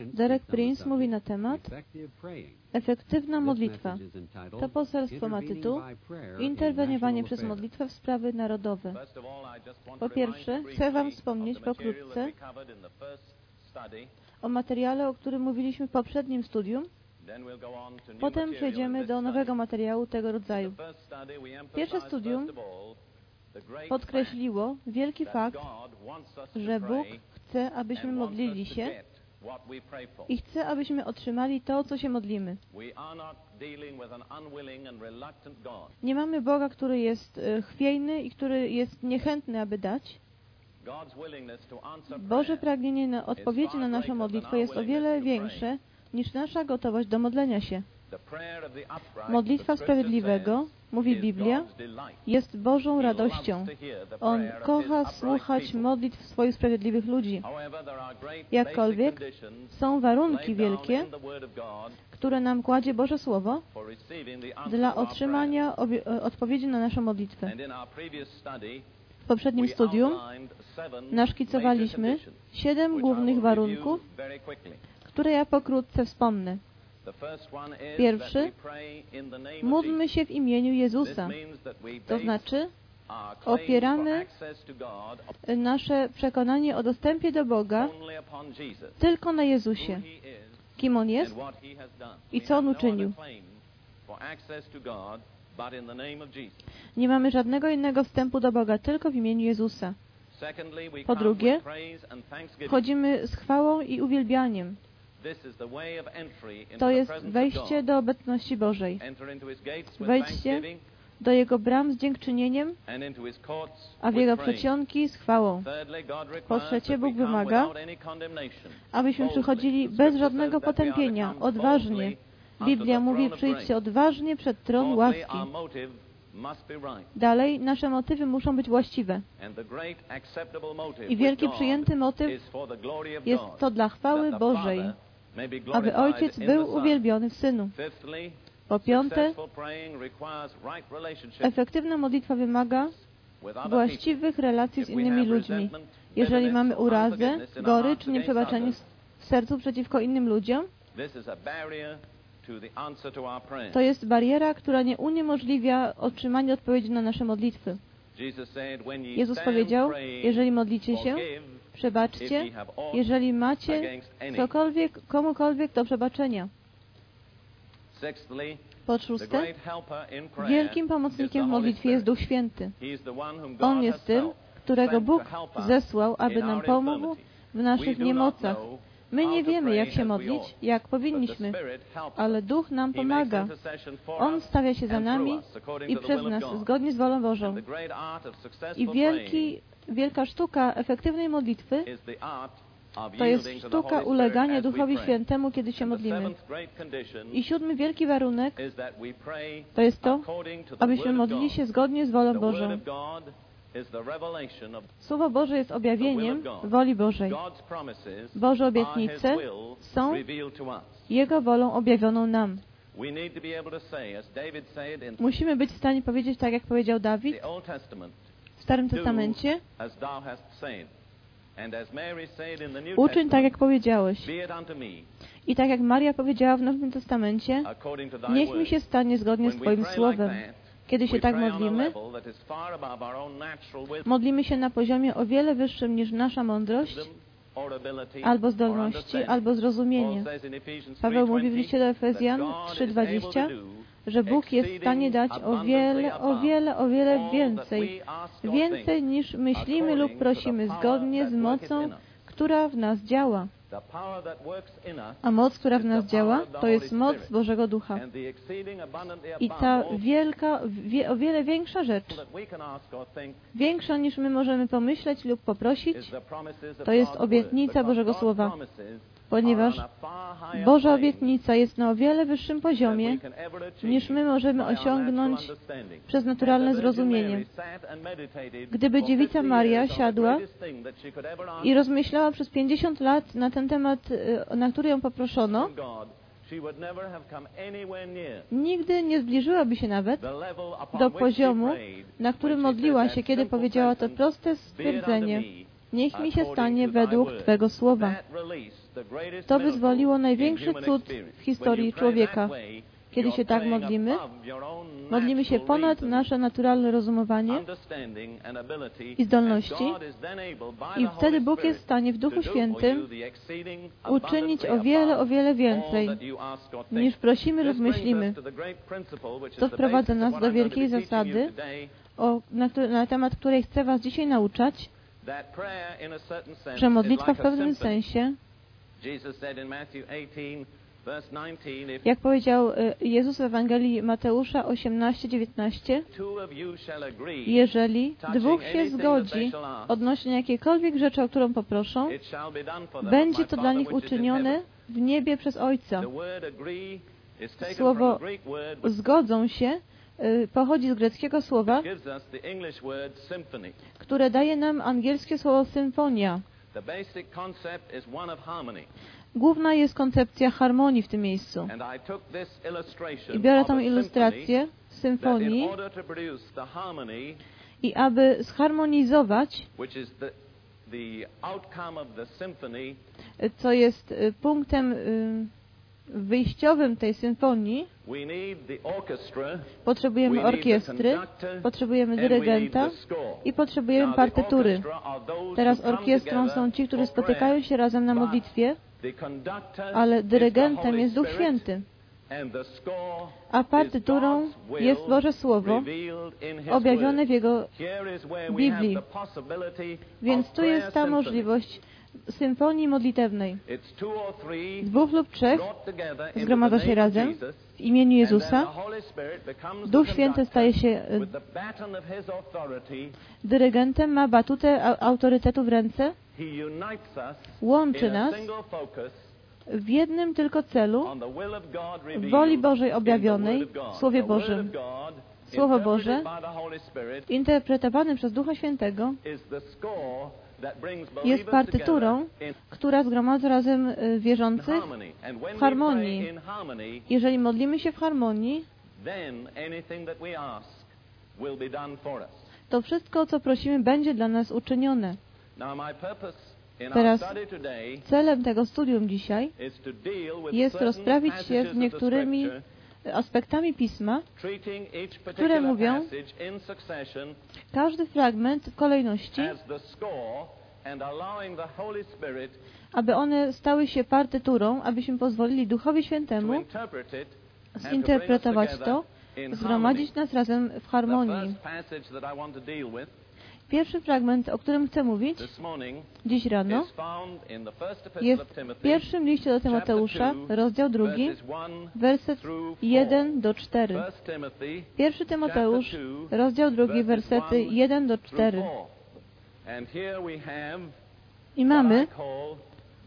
Derek Prince mówi na temat efektywna modlitwa. To poselstwo ma tytuł Interweniowanie przez modlitwę w sprawy narodowe. Po pierwsze, chcę Wam wspomnieć pokrótce o materiale, o którym mówiliśmy w poprzednim studium. Potem przejdziemy do nowego materiału tego rodzaju. Pierwsze studium podkreśliło wielki fakt, że Bóg chce, abyśmy modlili się i chce, abyśmy otrzymali to, co się modlimy. Nie mamy Boga, który jest e, chwiejny i który jest niechętny, aby dać. Boże pragnienie na odpowiedzi na naszą modlitwę jest o wiele większe niż nasza gotowość do modlenia się. Modlitwa sprawiedliwego, mówi Biblia, jest Bożą radością. On kocha słuchać modlitw swoich sprawiedliwych ludzi. Jakkolwiek są warunki wielkie, które nam kładzie Boże Słowo dla otrzymania odpowiedzi na naszą modlitwę. W poprzednim studium naszkicowaliśmy siedem głównych warunków, które ja pokrótce wspomnę. Pierwszy, módlmy się w imieniu Jezusa. To znaczy, opieramy nasze przekonanie o dostępie do Boga tylko na Jezusie. Kim On jest i co On uczynił. Nie mamy żadnego innego wstępu do Boga, tylko w imieniu Jezusa. Po drugie, chodzimy z chwałą i uwielbianiem. To jest wejście do obecności Bożej. Wejście do Jego bram z dziękczynieniem, a w Jego przedsionki z chwałą. Po trzecie, Bóg wymaga, abyśmy przychodzili bez żadnego potępienia, odważnie. Biblia mówi, przyjdźcie odważnie przed tron łaski. Dalej, nasze motywy muszą być właściwe. I wielki przyjęty motyw jest to dla chwały Bożej, aby Ojciec był uwielbiony w Synu. Po piąte, efektywna modlitwa wymaga właściwych relacji z innymi ludźmi. Jeżeli mamy urazę, gorycz, nieprzebaczenie w sercu przeciwko innym ludziom, to jest bariera, która nie uniemożliwia otrzymania odpowiedzi na nasze modlitwy. Jezus powiedział, jeżeli modlicie się, przebaczcie, jeżeli macie cokolwiek, komukolwiek do przebaczenia. Po szóste, wielkim pomocnikiem w modlitwie jest Duch Święty. On jest tym, którego Bóg zesłał, aby nam pomógł w naszych niemocach. My nie wiemy, jak się modlić, jak powinniśmy, ale Duch nam pomaga. On stawia się za nami i przez nas, zgodnie z wolą Bożą. I wielki, wielka sztuka efektywnej modlitwy to jest sztuka ulegania Duchowi Świętemu, kiedy się modlimy. I siódmy wielki warunek to jest to, abyśmy modlili się zgodnie z wolą Bożą. Słowo Boże jest objawieniem woli Bożej. Boże obietnice są Jego wolą objawioną nam. Musimy być w stanie powiedzieć tak, jak powiedział Dawid Starym Testamencie. Uczyń tak, jak powiedziałeś. I tak jak Maria powiedziała w Nowym Testamencie, niech mi się stanie zgodnie z Twoim słowem. Kiedy się tak modlimy, modlimy się na poziomie o wiele wyższym niż nasza mądrość, albo zdolności, albo zrozumienie. Paweł mówi w liście do Efezjan 3:20, że Bóg jest w stanie dać o wiele, o wiele, o wiele więcej. Więcej niż myślimy lub prosimy, zgodnie z mocą, która w nas działa. A moc, która w nas działa, to jest moc Bożego Ducha. I ta wielka, wie, o wiele większa rzecz, większa niż my możemy pomyśleć lub poprosić, to jest obietnica Bożego Słowa ponieważ Boża obietnica jest na o wiele wyższym poziomie, niż my możemy osiągnąć przez naturalne zrozumienie. Gdyby dziewica Maria siadła i rozmyślała przez 50 lat na ten temat, y, na który ją poproszono, nigdy nie zbliżyłaby się nawet do poziomu, na którym modliła się, kiedy powiedziała to proste stwierdzenie: Niech mi się stanie według Twego słowa. To wyzwoliło największy cud w historii człowieka. Kiedy się tak modlimy, modlimy się ponad nasze naturalne rozumowanie i zdolności i wtedy Bóg jest w stanie w Duchu Świętym uczynić o wiele, o wiele więcej niż prosimy lub myślimy. To wprowadza nas do wielkiej zasady, o, na, na temat której chcę Was dzisiaj nauczać, że modlitwa w pewnym sensie jak powiedział y, Jezus w Ewangelii Mateusza 18-19, jeżeli dwóch się zgodzi odnośnie jakiejkolwiek rzeczy, o którą poproszą, będzie to dla nich uczynione w niebie przez Ojca. Słowo zgodzą się y, pochodzi z greckiego słowa, które daje nam angielskie słowo symfonia. Główna jest koncepcja harmonii w tym miejscu. I biorę tą ilustrację symfonii i aby zharmonizować, co jest y, punktem y, wyjściowym tej symfonii, potrzebujemy orkiestry, potrzebujemy dyrygenta i potrzebujemy partytury. Teraz orkiestrą są ci, którzy spotykają się razem na modlitwie, ale dyrygentem jest Duch Święty. A partyturą jest Boże Słowo objawione w Jego Biblii. Więc tu jest ta możliwość symfonii modlitewnej. Dwóch lub trzech zgromadza się razem w imieniu Jezusa. Duch Święty staje się e, dyrygentem, ma batutę autorytetu w ręce, łączy nas w jednym tylko celu, w woli Bożej objawionej, w Słowie Bożym. Słowo Boże, interpretowane przez Ducha Świętego, jest partyturą, która zgromadza razem y, wierzących w harmonii. Jeżeli modlimy się w harmonii, to wszystko, co prosimy, będzie dla nas uczynione. Teraz celem tego studium dzisiaj jest rozprawić się z niektórymi aspektami Pisma, które mówią każdy fragment w kolejności, aby one stały się partyturą, abyśmy pozwolili Duchowi Świętemu zinterpretować to, zgromadzić nas razem w harmonii. Pierwszy fragment, o którym chcę mówić dziś rano, jest w pierwszym liście do Tymoteusza, rozdział drugi, werset 1 do 4. Pierwszy Tymoteusz, rozdział drugi, wersety 1 do 4. I mamy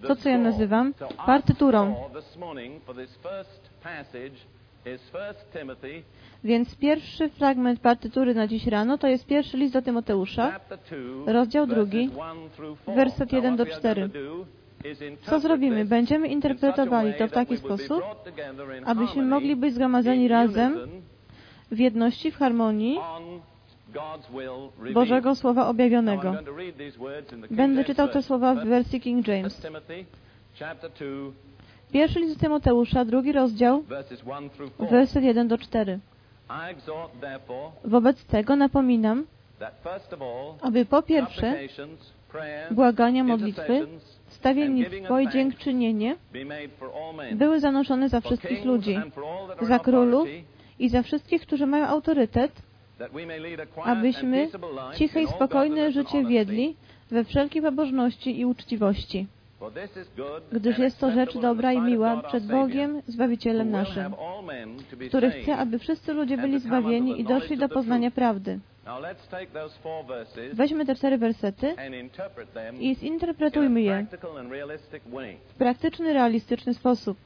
to, co ja nazywam partyturą. Więc pierwszy fragment partytury na dziś rano to jest pierwszy list do Tymoteusza, rozdział drugi, werset 1 do 4. Co zrobimy? Będziemy interpretowali to w taki sposób, abyśmy mogli być zgromadzeni razem w jedności, w harmonii Bożego Słowa objawionego. Będę czytał te słowa w wersji King James. Pierwszy list Tymoteusza, drugi rozdział, werset 1 do 4. Wobec tego napominam, aby po pierwsze błagania, modlitwy, stawiennictwo i dziękczynienie były zanoszone za wszystkich ludzi, za królów i za wszystkich, którzy mają autorytet, abyśmy ciche i spokojne życie wiedli we wszelkiej pobożności i uczciwości gdyż jest to rzecz dobra i miła przed Bogiem, Zbawicielem naszym, który chce, aby wszyscy ludzie byli zbawieni i doszli do poznania prawdy. Weźmy te cztery wersety i zinterpretujmy je w praktyczny, realistyczny sposób.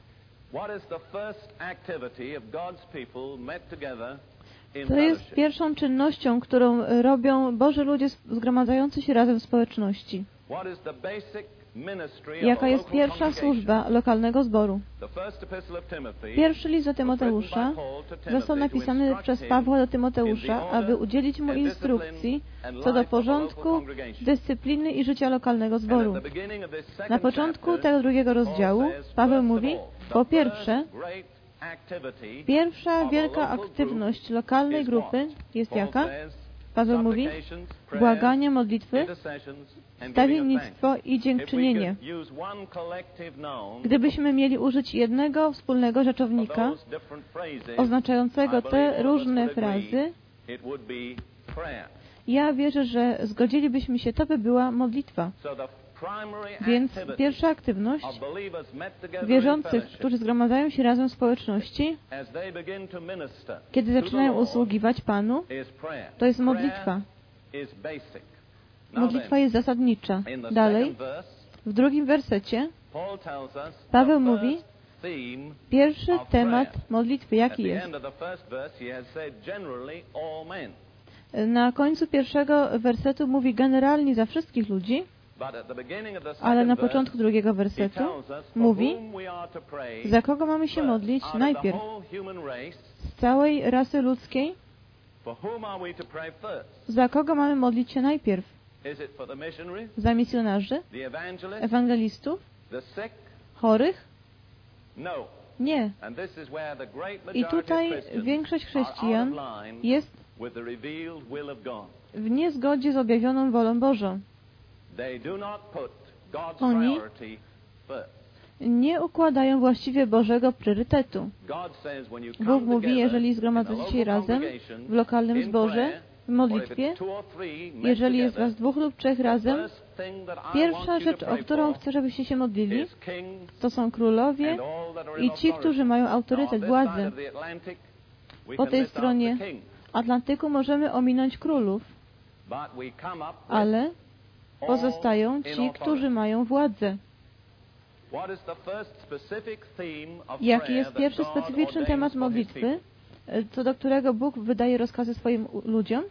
Co jest pierwszą czynnością, którą robią Boży ludzie zgromadzający się razem w społeczności? Jaka jest pierwsza służba lokalnego zboru. Pierwszy list do Tymoteusza został napisany przez Pawła do Tymoteusza, aby udzielić mu instrukcji co do porządku, dyscypliny i życia lokalnego zboru. Na początku tego drugiego rozdziału Paweł mówi, po pierwsze, pierwsza wielka aktywność lokalnej grupy jest jaka? Paweł mówi, błaganie, modlitwy, stawiennictwo i dziękczynienie. Gdybyśmy mieli użyć jednego wspólnego rzeczownika oznaczającego te różne frazy, ja wierzę, że zgodzilibyśmy się, to by była modlitwa. Więc pierwsza aktywność wierzących, którzy zgromadzają się razem w społeczności, kiedy zaczynają usługiwać Panu, to jest modlitwa. Modlitwa jest zasadnicza. Dalej, w drugim wersecie Paweł mówi, pierwszy temat modlitwy jaki jest? Na końcu pierwszego wersetu mówi generalnie za wszystkich ludzi, ale na początku drugiego wersetu mówi, za kogo mamy się modlić najpierw? Z całej rasy ludzkiej? Za kogo mamy modlić się najpierw? Za misjonarzy? Ewangelistów? Chorych? Nie. I tutaj większość chrześcijan jest w niezgodzie z objawioną wolą Bożą. Oni nie układają właściwie Bożego priorytetu. Bóg mówi, jeżeli zgromadzacie się razem w lokalnym zborze, w modlitwie, jeżeli jest was dwóch lub trzech razem, pierwsza rzecz, o którą chcę, żebyście się modlili, to są królowie i ci, którzy mają autorytet władzy. Po tej stronie Atlantyku możemy ominąć królów, ale pozostają ci, którzy mają władzę. Jaki jest pierwszy specyficzny temat modlitwy, co do którego Bóg wydaje rozkazy swoim ludziom?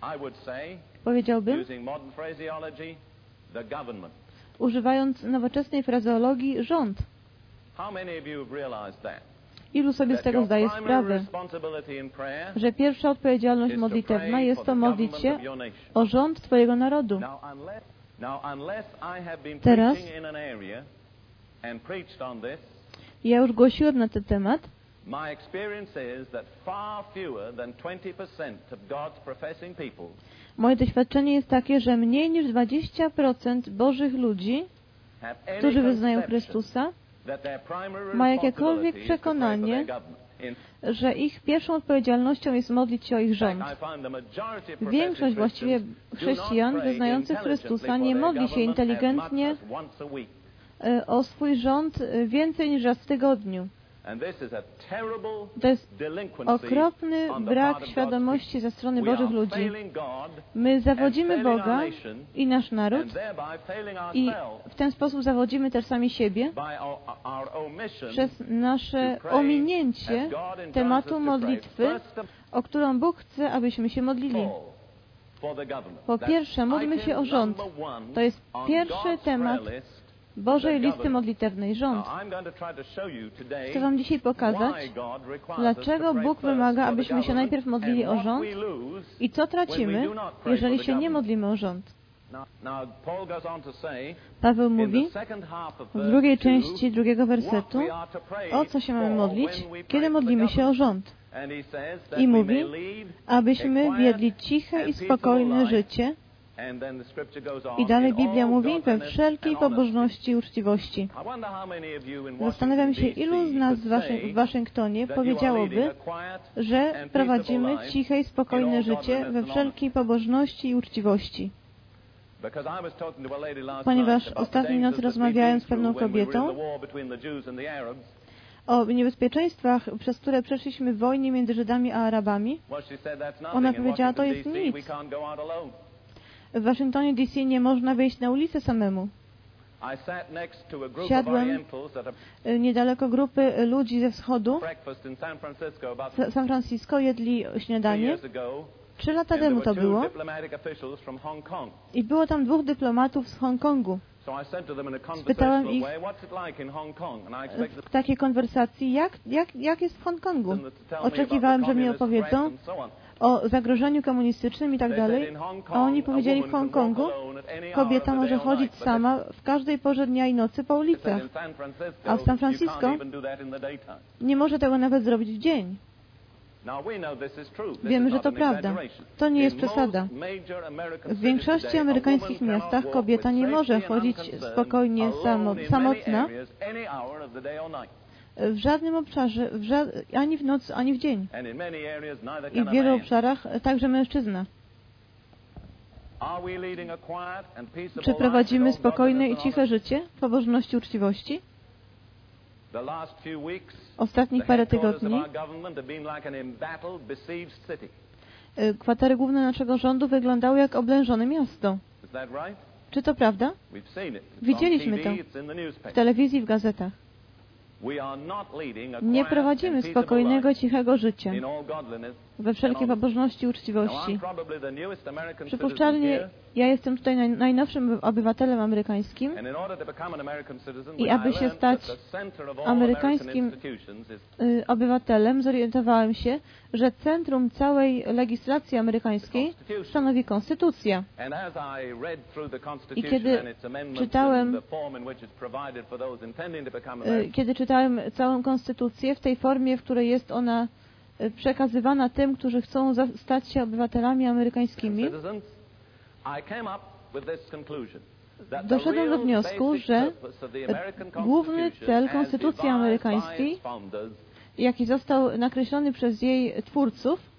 Powiedziałbym, używając nowoczesnej frazeologii, rząd. Ilu sobie z tego zdaje sprawę, że pierwsza odpowiedzialność modlitewna jest to modlić się o rząd Twojego narodu. Teraz ja już głosiłem na ten temat. Moje doświadczenie jest takie, że mniej niż 20% Bożych ludzi, którzy wyznają Chrystusa, ma jakiekolwiek przekonanie, że ich pierwszą odpowiedzialnością jest modlić się o ich rząd. Większość właściwie chrześcijan wyznających Chrystusa nie modli się inteligentnie e, o swój rząd e, więcej niż raz w tygodniu. To jest okropny brak świadomości ze strony Bożych ludzi. My zawodzimy Boga i nasz naród i w ten sposób zawodzimy też sami siebie przez nasze ominięcie tematu modlitwy, o którą Bóg chce, abyśmy się modlili. Po pierwsze, módlmy się o rząd. To jest pierwszy temat Bożej listy modlitewnej rząd. Chcę Wam dzisiaj pokazać, dlaczego Bóg wymaga, abyśmy się najpierw modlili o rząd i co tracimy, jeżeli się nie modlimy o rząd. Paweł mówi w drugiej części drugiego wersetu, o co się mamy modlić, kiedy modlimy się o rząd. I mówi, abyśmy wiedli ciche i spokojne życie, i dalej Biblia mówi we wszelkiej pobożności i uczciwości. Zastanawiam się, ilu z nas w Waszyngtonie powiedziałoby, że prowadzimy ciche i spokojne życie we wszelkiej pobożności i uczciwości. Ponieważ ostatniej nocy rozmawiałem z pewną kobietą o niebezpieczeństwach, przez które przeszliśmy w wojnie między Żydami a Arabami, ona powiedziała, to jest nic. W Waszyngtonie DC nie można wyjść na ulicę samemu. Siadłem niedaleko grupy ludzi ze wschodu. W San Francisco jedli śniadanie. Trzy lata temu to było. I było tam dwóch dyplomatów z Hongkongu. Spytałem ich w takiej konwersacji, jak, jak, jak jest w Hongkongu. Oczekiwałem, że mi opowiedzą o zagrożeniu komunistycznym i tak dalej, a oni powiedzieli w Hongkongu, kobieta może chodzić sama w każdej porze dnia i nocy po ulicach, a w San Francisco nie może tego nawet zrobić w dzień. Wiemy, że to prawda. To nie jest przesada. W większości amerykańskich miastach kobieta nie może chodzić spokojnie samotna w żadnym obszarze, w ża ani w noc, ani w dzień. I w wielu obszarach także mężczyzna. Czy prowadzimy spokojne i ciche życie w pobożności uczciwości? Ostatnich parę tygodni y, kwatery główne naszego rządu wyglądały jak oblężone miasto. Czy to prawda? Widzieliśmy to w telewizji, w gazetach. Nie prowadzimy spokojnego, cichego życia we wszelkiej pobożności i uczciwości. Przypuszczalnie ja jestem tutaj naj, najnowszym obywatelem amerykańskim i aby się stać amerykańskim y, obywatelem, zorientowałem się, że centrum całej legislacji amerykańskiej stanowi konstytucja. I kiedy czytałem, y, kiedy czytałem całą konstytucję w tej formie, w której jest ona przekazywana tym, którzy chcą stać się obywatelami amerykańskimi, doszedłem do wniosku, że główny cel Konstytucji Amerykańskiej, jaki został nakreślony przez jej twórców,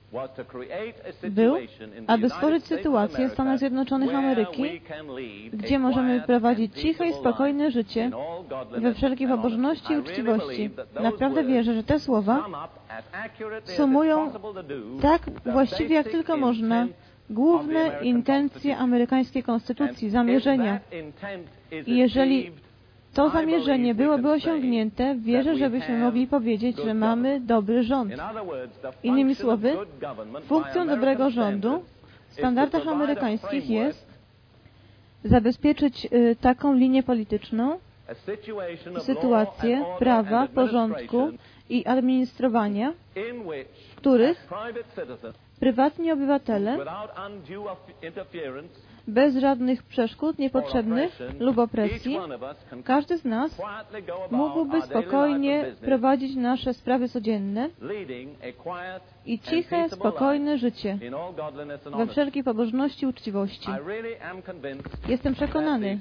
był, aby stworzyć sytuację w Stanach Zjednoczonych Ameryki, gdzie możemy prowadzić ciche i spokojne życie we wszelkiej pobożności i uczciwości. Naprawdę wierzę, że te słowa sumują tak właściwie jak tylko można główne intencje amerykańskiej konstytucji, zamierzenia. I jeżeli to zamierzenie byłoby osiągnięte, wierzę, żebyśmy mogli powiedzieć, że mamy dobry rząd. Innymi słowy, funkcją dobrego rządu w standardach amerykańskich jest zabezpieczyć y, taką linię polityczną, sytuację prawa, porządku i administrowania, w których prywatni obywatele bez żadnych przeszkód niepotrzebnych lub opresji, każdy z nas mógłby spokojnie prowadzić nasze sprawy codzienne i ciche, spokojne życie we wszelkiej pobożności i uczciwości. Jestem przekonany,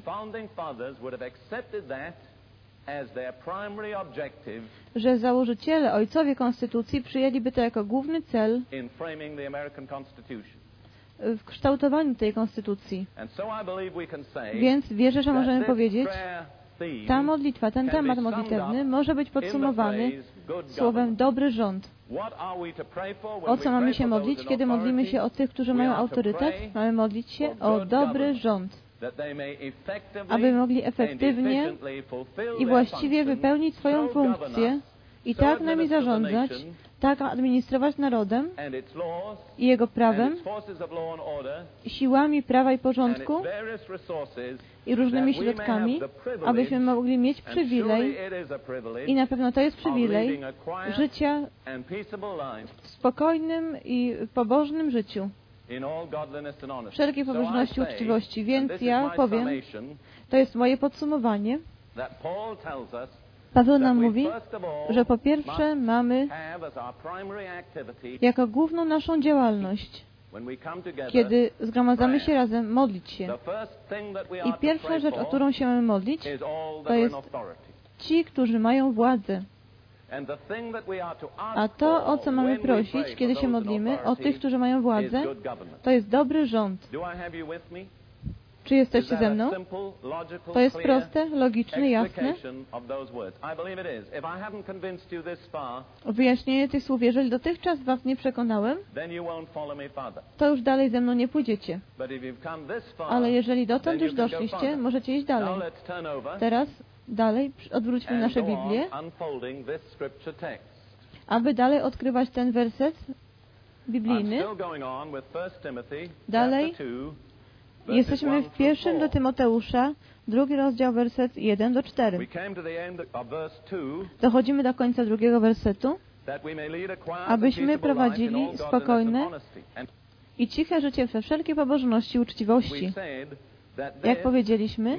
że założyciele, ojcowie Konstytucji przyjęliby to jako główny cel w kształtowaniu tej Konstytucji. Więc wierzę, że możemy powiedzieć, ta modlitwa, ten temat modlitewny może być podsumowany słowem dobry rząd. O co mamy się modlić, kiedy modlimy się o tych, którzy mają autorytet? Mamy modlić się o dobry rząd, aby mogli efektywnie i właściwie wypełnić swoją funkcję i tak nami zarządzać, tak administrować narodem i jego prawem, siłami prawa i porządku i różnymi środkami, abyśmy mogli mieć przywilej i na pewno to jest przywilej życia w spokojnym i pobożnym życiu wszelkiej pobożności i uczciwości. Więc ja powiem, to jest moje podsumowanie, Paweł nam mówi, że po pierwsze mamy jako główną naszą działalność, kiedy zgromadzamy się razem, modlić się. I pierwsza rzecz, o którą się mamy modlić, to jest ci, którzy mają władzę. A to, o co mamy prosić, kiedy się modlimy, o tych, którzy mają władzę, to jest dobry rząd. Czy jesteście ze mną? To jest proste, logiczne, jasne. Wyjaśnienie tych słów, jeżeli dotychczas Was nie przekonałem, to już dalej ze mną nie pójdziecie. Ale jeżeli dotąd już doszliście, możecie iść dalej. Teraz dalej odwróćmy nasze Biblię, aby dalej odkrywać ten werset biblijny. Dalej Jesteśmy w pierwszym do Tymoteusza, drugi rozdział, werset 1 do 4. Dochodzimy do końca drugiego wersetu, abyśmy prowadzili spokojne i ciche życie we wszelkiej pobożności i uczciwości. Jak powiedzieliśmy,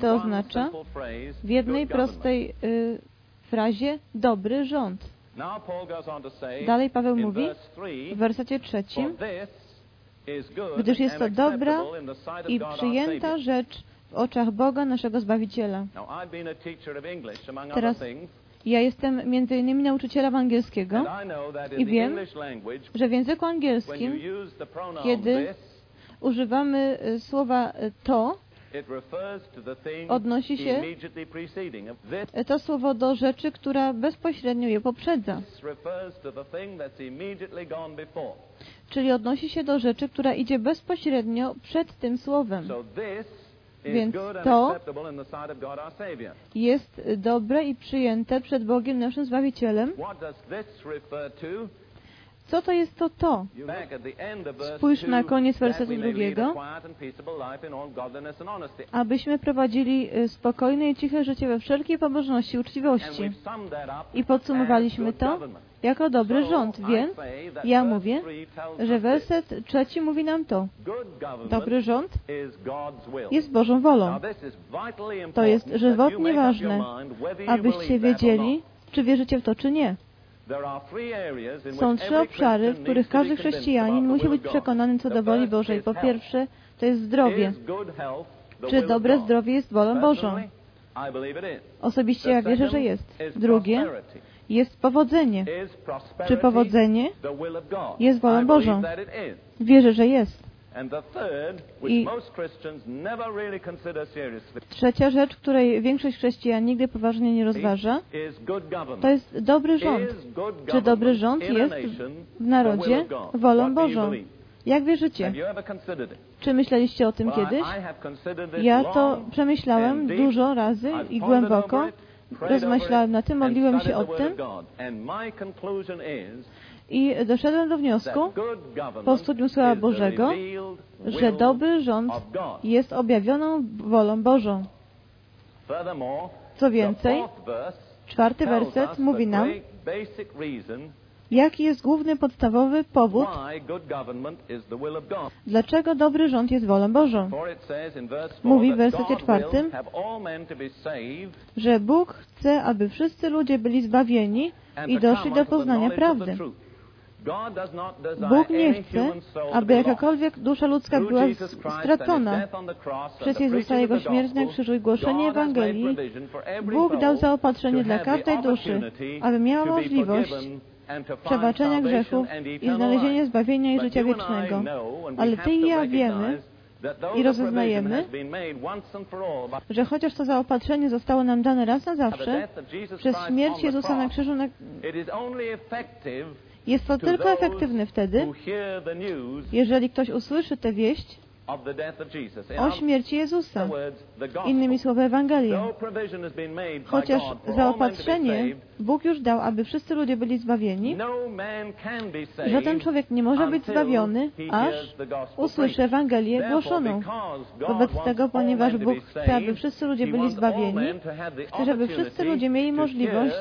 to oznacza w jednej prostej y, frazie dobry rząd. Dalej Paweł mówi w wersecie trzecim, gdyż jest to dobra i przyjęta rzecz w oczach Boga, naszego Zbawiciela. Teraz ja jestem między innymi nauczycielem angielskiego i wiem, że w języku angielskim, kiedy używamy y, słowa y, to, odnosi się to słowo do rzeczy, która bezpośrednio je poprzedza. Czyli odnosi się do rzeczy, która idzie bezpośrednio przed tym słowem. Więc to jest dobre i przyjęte przed Bogiem naszym Zbawicielem. Co to jest to to? Spójrz na koniec wersetu drugiego. Abyśmy prowadzili y, spokojne i ciche życie we wszelkiej pobożności i uczciwości. I podsumowaliśmy to jako dobry rząd. Więc ja mówię, że werset trzeci mówi nam to. Dobry rząd jest Bożą wolą. To jest żywotnie ważne, abyście wiedzieli, czy wierzycie w to, czy nie. Są trzy obszary, w których każdy chrześcijanin musi być przekonany co do woli Bożej. Po pierwsze, to jest zdrowie. Czy dobre zdrowie jest wolą Bożą? Osobiście ja wierzę, że jest. Drugie, jest powodzenie. Czy powodzenie jest wolą Bożą? Wierzę, że jest. I trzecia rzecz, której większość chrześcijan nigdy poważnie nie rozważa, to jest dobry rząd. Czy dobry rząd jest w narodzie wolą Bożą? Jak wierzycie? Czy myśleliście o tym kiedyś? Ja to przemyślałem dużo razy i głęboko. Rozmyślałem na tym, modliłem się o tym i doszedłem do wniosku po studium Słowa Bożego, że dobry rząd jest objawioną wolą Bożą. Co więcej, czwarty werset mówi nam, jaki jest główny podstawowy powód, dlaczego dobry rząd jest wolą Bożą. Mówi w wersecie czwartym, że Bóg chce, aby wszyscy ludzie byli zbawieni i doszli do poznania prawdy. Bóg nie chce, aby jakakolwiek dusza ludzka była stracona przez Jezusa, Jego śmierć na krzyżu i głoszenie Ewangelii. Bóg dał zaopatrzenie dla każdej duszy, aby miała możliwość przebaczenia grzechów i znalezienia zbawienia i życia wiecznego. Ale Ty i ja wiemy, i rozeznajemy, że chociaż to zaopatrzenie zostało nam dane raz na zawsze, przez śmierć Jezusa na krzyżu na... Jest to tylko efektywne wtedy, jeżeli ktoś usłyszy tę wieść o śmierci Jezusa. Innymi słowy, Ewangelię. Chociaż zaopatrzenie Bóg już dał, aby wszyscy ludzie byli zbawieni, żaden człowiek nie może być zbawiony, aż usłyszy Ewangelię głoszoną. Wobec tego, ponieważ Bóg chce, aby wszyscy ludzie byli zbawieni, chce, żeby wszyscy ludzie mieli możliwość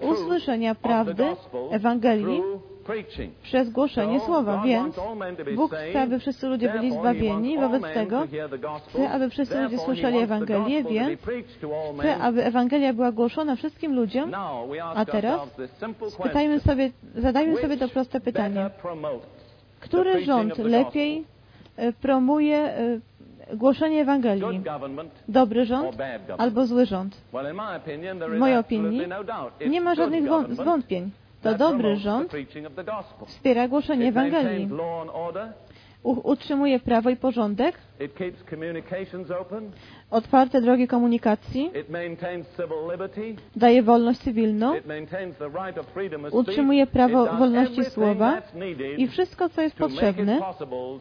usłyszenia prawdy Ewangelii przez głoszenie słowa. Więc Bóg chce, aby wszyscy ludzie byli zbawieni, wobec tego chce, aby wszyscy ludzie słyszeli Ewangelię, więc chce, aby Ewangelia była głoszona wszystkim ludziom. A teraz spytajmy sobie, zadajmy sobie to proste pytanie. Który rząd lepiej e, promuje e, głoszenie Ewangelii. Dobry rząd albo zły rząd. W mojej opinii nie ma żadnych zwątpień. To dobry rząd wspiera głoszenie Ewangelii. Utrzymuje prawo i porządek, otwarte drogi komunikacji, daje wolność cywilną, utrzymuje prawo wolności słowa i wszystko, co jest potrzebne,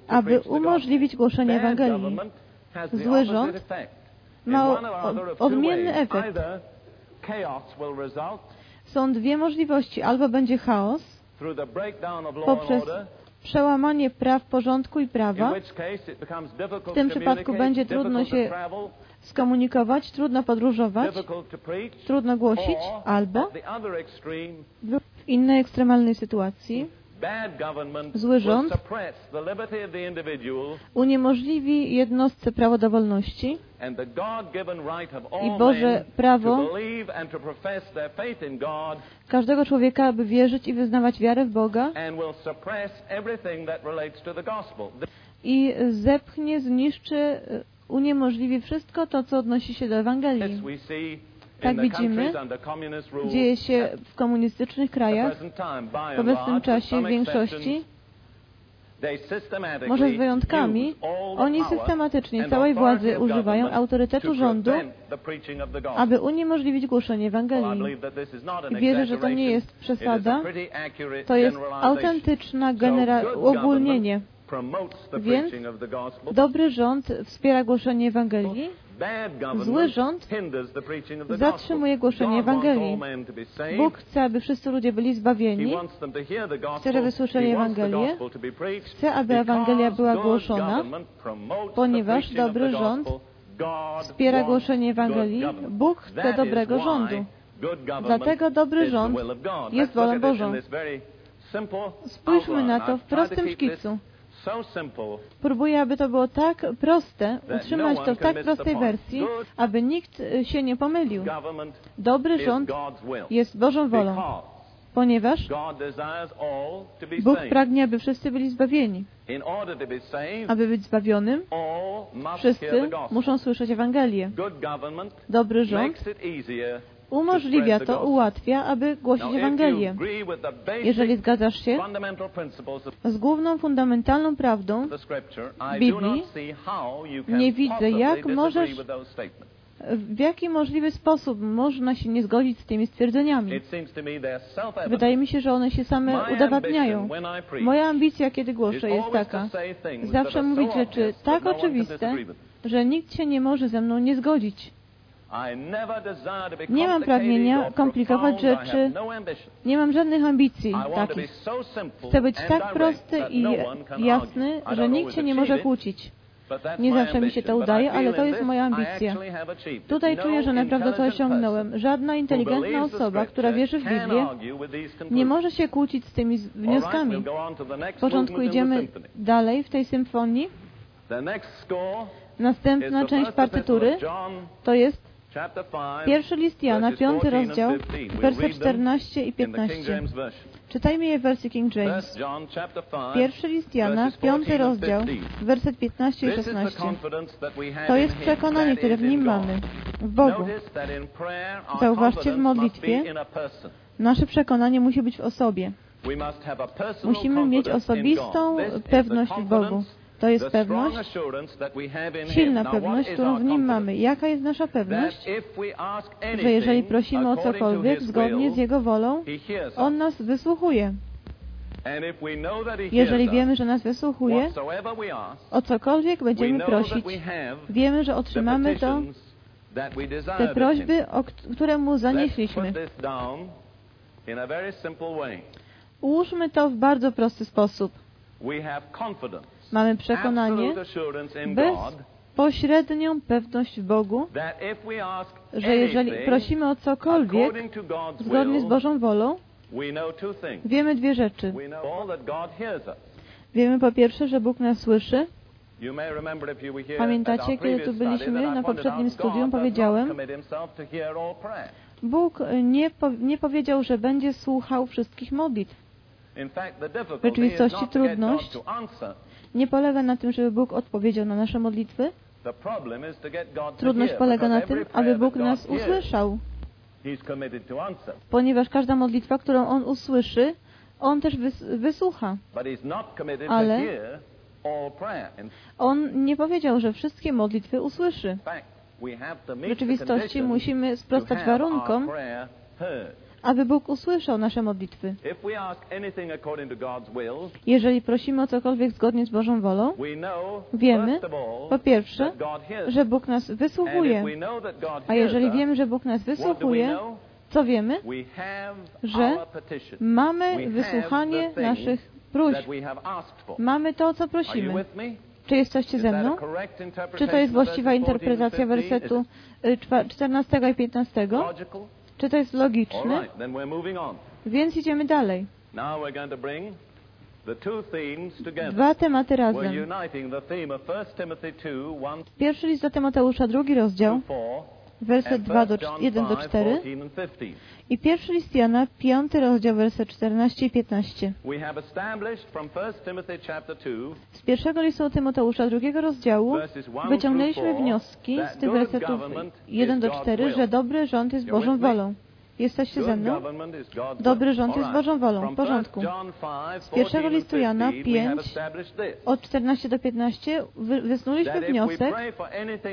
aby umożliwić głoszenie Ewangelii. Zły rząd ma odmienny efekt. Są dwie możliwości. Albo będzie chaos poprzez przełamanie praw porządku i prawa. W tym przypadku będzie trudno się skomunikować, trudno podróżować, trudno głosić, albo w innej ekstremalnej sytuacji zły rząd uniemożliwi jednostce prawo do wolności i Boże prawo każdego człowieka, aby wierzyć i wyznawać wiarę w Boga i zepchnie, zniszczy, uniemożliwi wszystko to, co odnosi się do Ewangelii. Tak widzimy, dzieje się w komunistycznych krajach. w obecnym czasie w większości, może z wyjątkami, oni systematycznie całej władzy używają autorytetu rządu, aby uniemożliwić głoszenie Ewangelii. Wierzę, że to nie jest przesada, to jest autentyczne ogólnienie. Więc dobry rząd wspiera głoszenie Ewangelii, Zły rząd zatrzymuje głoszenie Ewangelii. Bóg chce, aby wszyscy ludzie byli zbawieni. Chce, żeby słyszeli Ewangelię. Chce, aby Ewangelia była głoszona, ponieważ dobry rząd wspiera głoszenie Ewangelii. Bóg chce dobrego rządu. Dlatego dobry rząd jest wolą Bożą. Spójrzmy na to w prostym szkicu. Próbuję, aby to było tak proste, utrzymać to w tak prostej wersji, aby nikt y, się nie pomylił. Dobry rząd jest Bożą wolą, ponieważ Bóg pragnie, aby wszyscy byli zbawieni. Aby być zbawionym, wszyscy muszą słyszeć Ewangelię. Dobry rząd umożliwia to, ułatwia, aby głosić Ewangelię. Jeżeli zgadzasz się z główną fundamentalną prawdą Biblii, nie widzę, jak możesz w jaki możliwy sposób można się nie zgodzić z tymi stwierdzeniami? Wydaje mi się, że one się same udowadniają. Moja ambicja, kiedy głoszę, jest taka. Zawsze mówić rzeczy tak oczywiste, że nikt się nie może ze mną nie zgodzić. Nie mam pragnienia komplikować rzeczy, no nie mam żadnych ambicji takich. Chcę być tak prosty i jasny, że nikt się nie może kłócić. Nie zawsze mi się to udaje, ale to jest moja ambicja. Tutaj czuję, że naprawdę to osiągnąłem. Żadna inteligentna osoba, która wierzy w Biblię, nie może się kłócić z tymi wnioskami. W porządku idziemy dalej w tej symfonii. Następna część partytury to jest Pierwszy list Jana, piąty rozdział, werset 14 i 15. Czytajmy je w wersji King James. Pierwszy list Jana, piąty rozdział, werset 15 i 16. To jest przekonanie, które w nim mamy, w Bogu. Zauważcie w modlitwie, nasze przekonanie musi być w osobie. Musimy mieć osobistą pewność w Bogu. To jest pewność, silna pewność, którą w Nim mamy. Jaka jest nasza pewność? Że jeżeli prosimy o cokolwiek zgodnie z Jego wolą, On nas wysłuchuje. Jeżeli wiemy, że nas wysłuchuje, o cokolwiek będziemy prosić, wiemy, że otrzymamy to, te prośby, o które Mu zanieśliśmy. Ułóżmy to w bardzo prosty sposób. Mamy przekonanie, bezpośrednią pewność w Bogu, że jeżeli prosimy o cokolwiek zgodnie z Bożą wolą, wiemy dwie rzeczy. Wiemy po pierwsze, że Bóg nas słyszy. Pamiętacie, kiedy tu byliśmy na poprzednim studium, powiedziałem, Bóg nie, po, nie powiedział, że będzie słuchał wszystkich modlitw. W rzeczywistości trudność nie polega na tym, żeby Bóg odpowiedział na nasze modlitwy. Trudność polega na tym, aby Bóg nas usłyszał. Ponieważ każda modlitwa, którą On usłyszy, On też wysłucha. Ale On nie powiedział, że wszystkie modlitwy usłyszy. W rzeczywistości musimy sprostać warunkom, aby Bóg usłyszał nasze modlitwy. Jeżeli prosimy o cokolwiek zgodnie z Bożą wolą, wiemy, po pierwsze, że Bóg nas wysłuchuje. A jeżeli wiemy, że Bóg nas wysłuchuje, co wiemy? Że mamy wysłuchanie naszych próśb. Mamy to, o co prosimy. Czy jesteście ze mną? Czy to jest właściwa interpretacja wersetu 14 y, i 15? Czy to jest logiczne? Więc idziemy dalej. Dwa tematy razem. Pierwszy list do Tymoteusza, drugi rozdział, werset 2 do 1 do 4 i pierwszy list Jana, piąty rozdział, werset 14 i 15. Z pierwszego listu Tymoteusza, drugiego rozdziału, wyciągnęliśmy wnioski z tych wersetów 1 do 4, że dobry rząd jest Bożą wolą. Jesteście ze mną? Dobry rząd jest Bożą wolą. W porządku. Z pierwszego listu Jana 5, od 14 do 15 wysnuliśmy wniosek,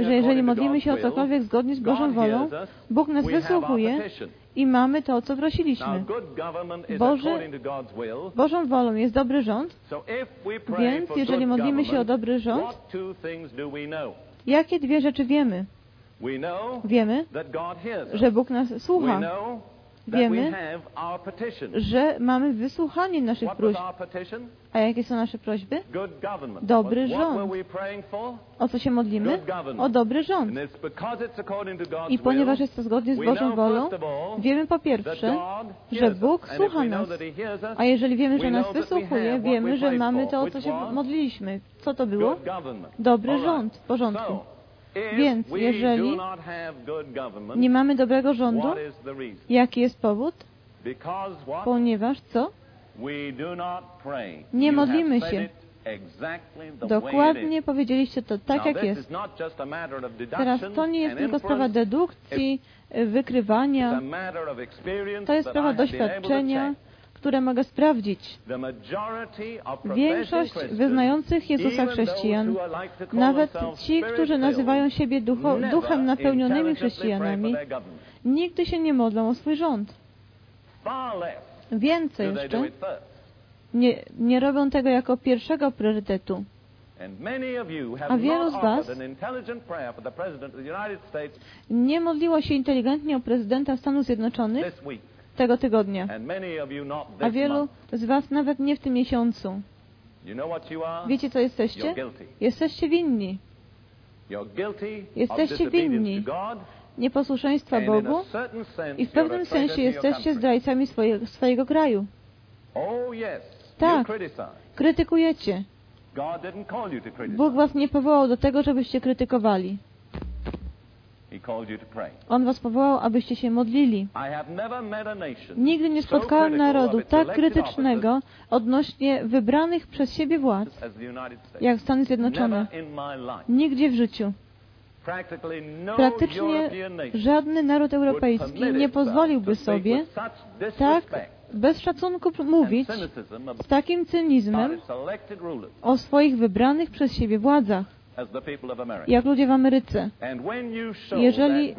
że jeżeli modlimy się o cokolwiek zgodnie z Bożą wolą, Bóg nas wysłuchuje i mamy to, co prosiliśmy. Boży, Bożą wolą jest dobry rząd, więc jeżeli modlimy się o dobry rząd, jakie dwie rzeczy wiemy? Wiemy, że Bóg nas słucha. Wiemy, że mamy wysłuchanie naszych próśb. A jakie są nasze prośby? Dobry rząd. O co się modlimy? O dobry rząd. I ponieważ jest to zgodnie z Bożą wolą, wiemy po pierwsze, że Bóg słucha nas. A jeżeli wiemy, że nas wysłuchuje, wiemy, że mamy to, o co się modliliśmy. Co to było? Dobry rząd. W porządku. Więc jeżeli nie mamy dobrego rządu, jaki jest powód? Ponieważ co? Nie modlimy się. Dokładnie powiedzieliście to tak, jak jest. Teraz to nie jest tylko sprawa dedukcji, wykrywania. To jest sprawa doświadczenia, które mogę sprawdzić. Większość wyznających Jezusa chrześcijan, nawet ci, którzy nazywają siebie ducho, duchem napełnionymi chrześcijanami, nigdy się nie modlą o swój rząd. Więcej jeszcze, nie, nie robią tego jako pierwszego priorytetu. A wielu z Was nie modliło się inteligentnie o prezydenta Stanów Zjednoczonych tego tygodnia. A wielu z Was nawet nie w tym miesiącu. Wiecie, co jesteście? Jesteście winni. Jesteście winni nieposłuszeństwa Bogu i w pewnym sensie jesteście zdrajcami swojego, swojego kraju. Oh, tak, krytykujecie. Bóg Was nie powołał do tego, żebyście krytykowali. On was powołał, abyście się modlili. Nigdy nie spotkałem narodu tak krytycznego odnośnie wybranych przez siebie władz, jak Stany Zjednoczone. Nigdzie w życiu. No Praktycznie żadny naród europejski nie pozwoliłby sobie tak bez szacunku mówić z takim cynizmem o swoich wybranych przez siebie władzach jak ludzie w Ameryce. Jeżeli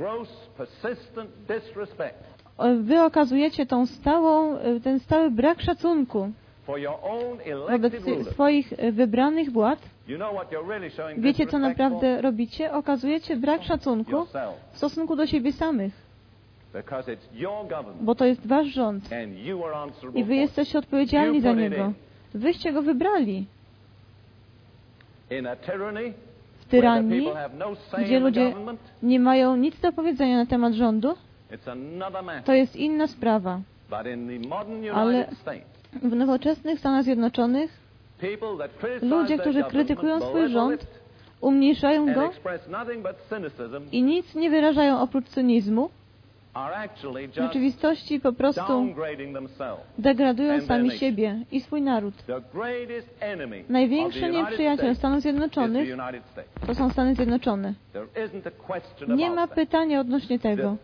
wy okazujecie tą stałą, ten stały brak szacunku wobec swoich e, wybranych władz, wiecie, co naprawdę robicie? Okazujecie brak szacunku w stosunku do siebie samych. Bo to jest wasz rząd i wy jesteście odpowiedzialni za niego. Wyście go wybrali w tyranii, no gdzie ludzie nie mają nic do powiedzenia na temat rządu, to jest inna sprawa. Ale w nowoczesnych Stanach Zjednoczonych ludzie, którzy krytykują swój rząd, umniejszają go i nic nie wyrażają oprócz cynizmu, w rzeczywistości po prostu degradują sami siebie i swój naród. Największy nieprzyjaciel Stanów Zjednoczonych to są Stany Zjednoczone. Nie ma pytania odnośnie tego.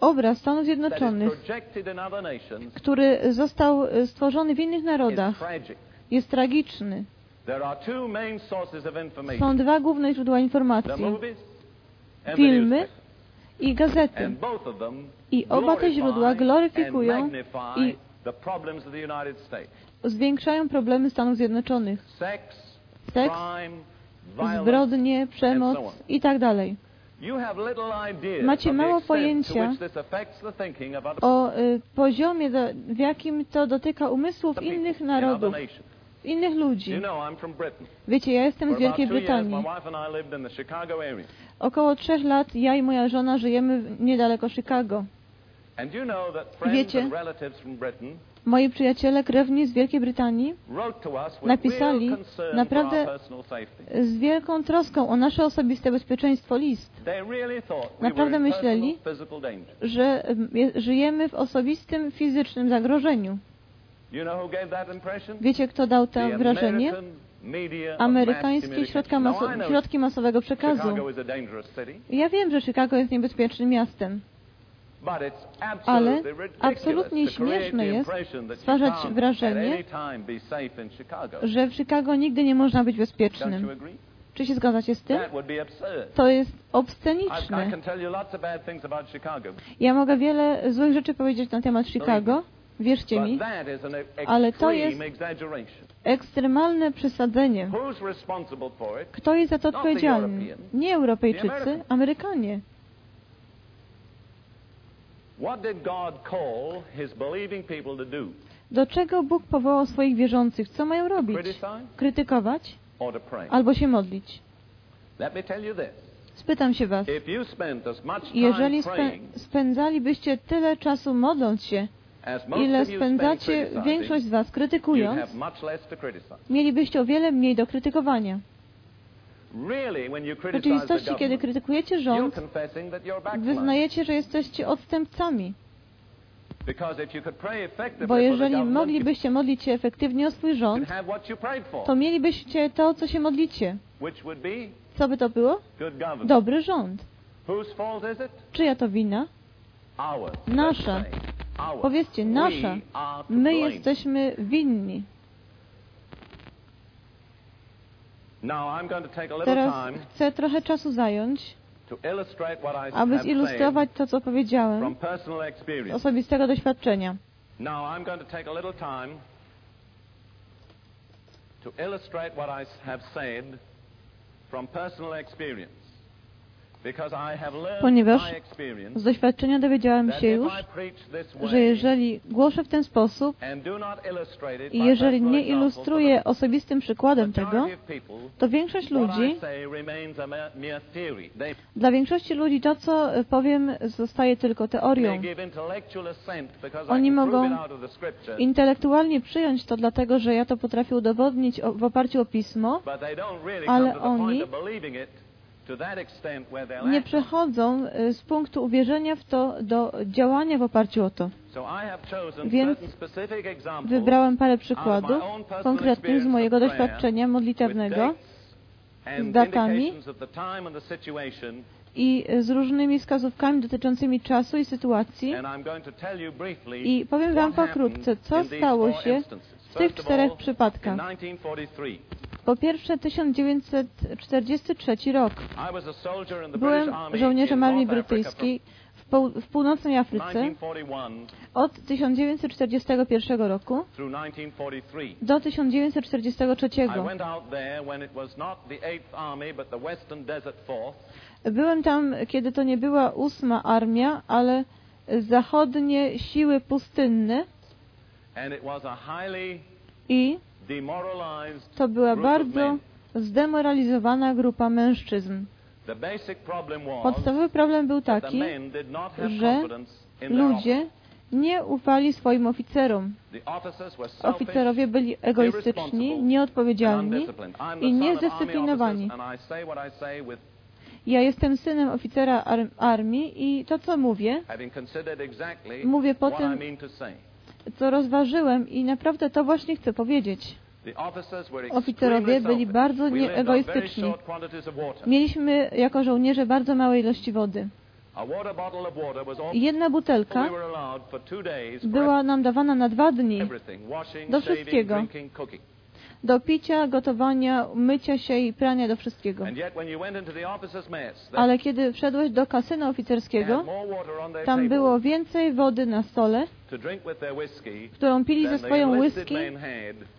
Obraz Stanów Zjednoczonych, który został e, stworzony w innych narodach, jest tragiczny. Są dwa główne źródła informacji. Filmy i gazety. I oba te źródła gloryfikują i zwiększają problemy Stanów Zjednoczonych. Seks, zbrodnie, przemoc i tak dalej. Macie mało pojęcia o y, poziomie, do, w jakim to dotyka umysłów innych narodów, innych ludzi. Wiecie, ja jestem z Wielkiej Brytanii. Około trzech lat ja i moja żona żyjemy niedaleko Chicago. Wiecie, moi przyjaciele krewni z Wielkiej Brytanii napisali naprawdę z wielką troską o nasze osobiste bezpieczeństwo list. Naprawdę myśleli, że żyjemy w osobistym fizycznym zagrożeniu. Wiecie, kto dał to wrażenie? Amerykańskie maso środki masowego przekazu. Ja wiem, że Chicago jest niebezpiecznym miastem. Ale absolutnie śmieszne jest stwarzać wrażenie, że w Chicago nigdy nie można być bezpiecznym. Czy się zgadzacie z tym? To jest obsceniczne. Ja mogę wiele złych rzeczy powiedzieć na temat Chicago, wierzcie mi, ale to jest ekstremalne przesadzenie. Kto jest za to odpowiedzialny? Nie Europejczycy, Amerykanie. Do czego Bóg powołał swoich wierzących? Co mają robić? Krytykować albo się modlić? Spytam się Was, jeżeli spędzalibyście tyle czasu modląc się, ile spędzacie większość z Was krytykując, mielibyście o wiele mniej do krytykowania. W rzeczywistości, kiedy krytykujecie rząd, wyznajecie, że jesteście odstępcami. Bo jeżeli moglibyście modlić się efektywnie o swój rząd, to mielibyście to, co się modlicie. Co by to było? Dobry rząd. Czyja to wina? Nasza. Powiedzcie, nasza. My jesteśmy winni. Teraz chcę trochę czasu zająć, aby zilustrować to, co powiedziałem z osobistego doświadczenia. to illustrate what I have said from personal experience ponieważ z doświadczenia dowiedziałem się już, że jeżeli głoszę w ten sposób i jeżeli nie ilustruję osobistym przykładem tego, to większość ludzi, dla większości ludzi to, co powiem, zostaje tylko teorią. Oni mogą intelektualnie przyjąć to, dlatego że ja to potrafię udowodnić w oparciu o pismo, ale oni nie przechodzą y, z punktu uwierzenia w to do działania w oparciu o to. Więc wybrałem parę przykładów konkretnych z mojego doświadczenia modlitewnego z datami i z różnymi wskazówkami dotyczącymi czasu i sytuacji. I powiem Wam pokrótce, co stało się w tych czterech przypadkach. Po pierwsze 1943 rok. Byłem żołnierzem armii brytyjskiej w, pół, w północnej Afryce od 1941 roku do 1943. Byłem tam, kiedy to nie była ósma armia, ale zachodnie siły pustynne i to była bardzo zdemoralizowana grupa mężczyzn. Podstawowy problem był taki, że ludzie nie ufali swoim oficerom. Oficerowie byli egoistyczni, nieodpowiedzialni i niezdyscyplinowani. Ja jestem synem oficera ar armii i to, co mówię, mówię po tym, co rozważyłem i naprawdę to właśnie chcę powiedzieć. Oficerowie byli bardzo egoistyczni. Mieliśmy jako żołnierze bardzo małe ilości wody. Jedna butelka była nam dawana na dwa dni do wszystkiego. Do picia, gotowania, mycia się i prania do wszystkiego. Ale kiedy wszedłeś do kasyna oficerskiego, tam było więcej wody na stole, którą pili ze swoją whisky,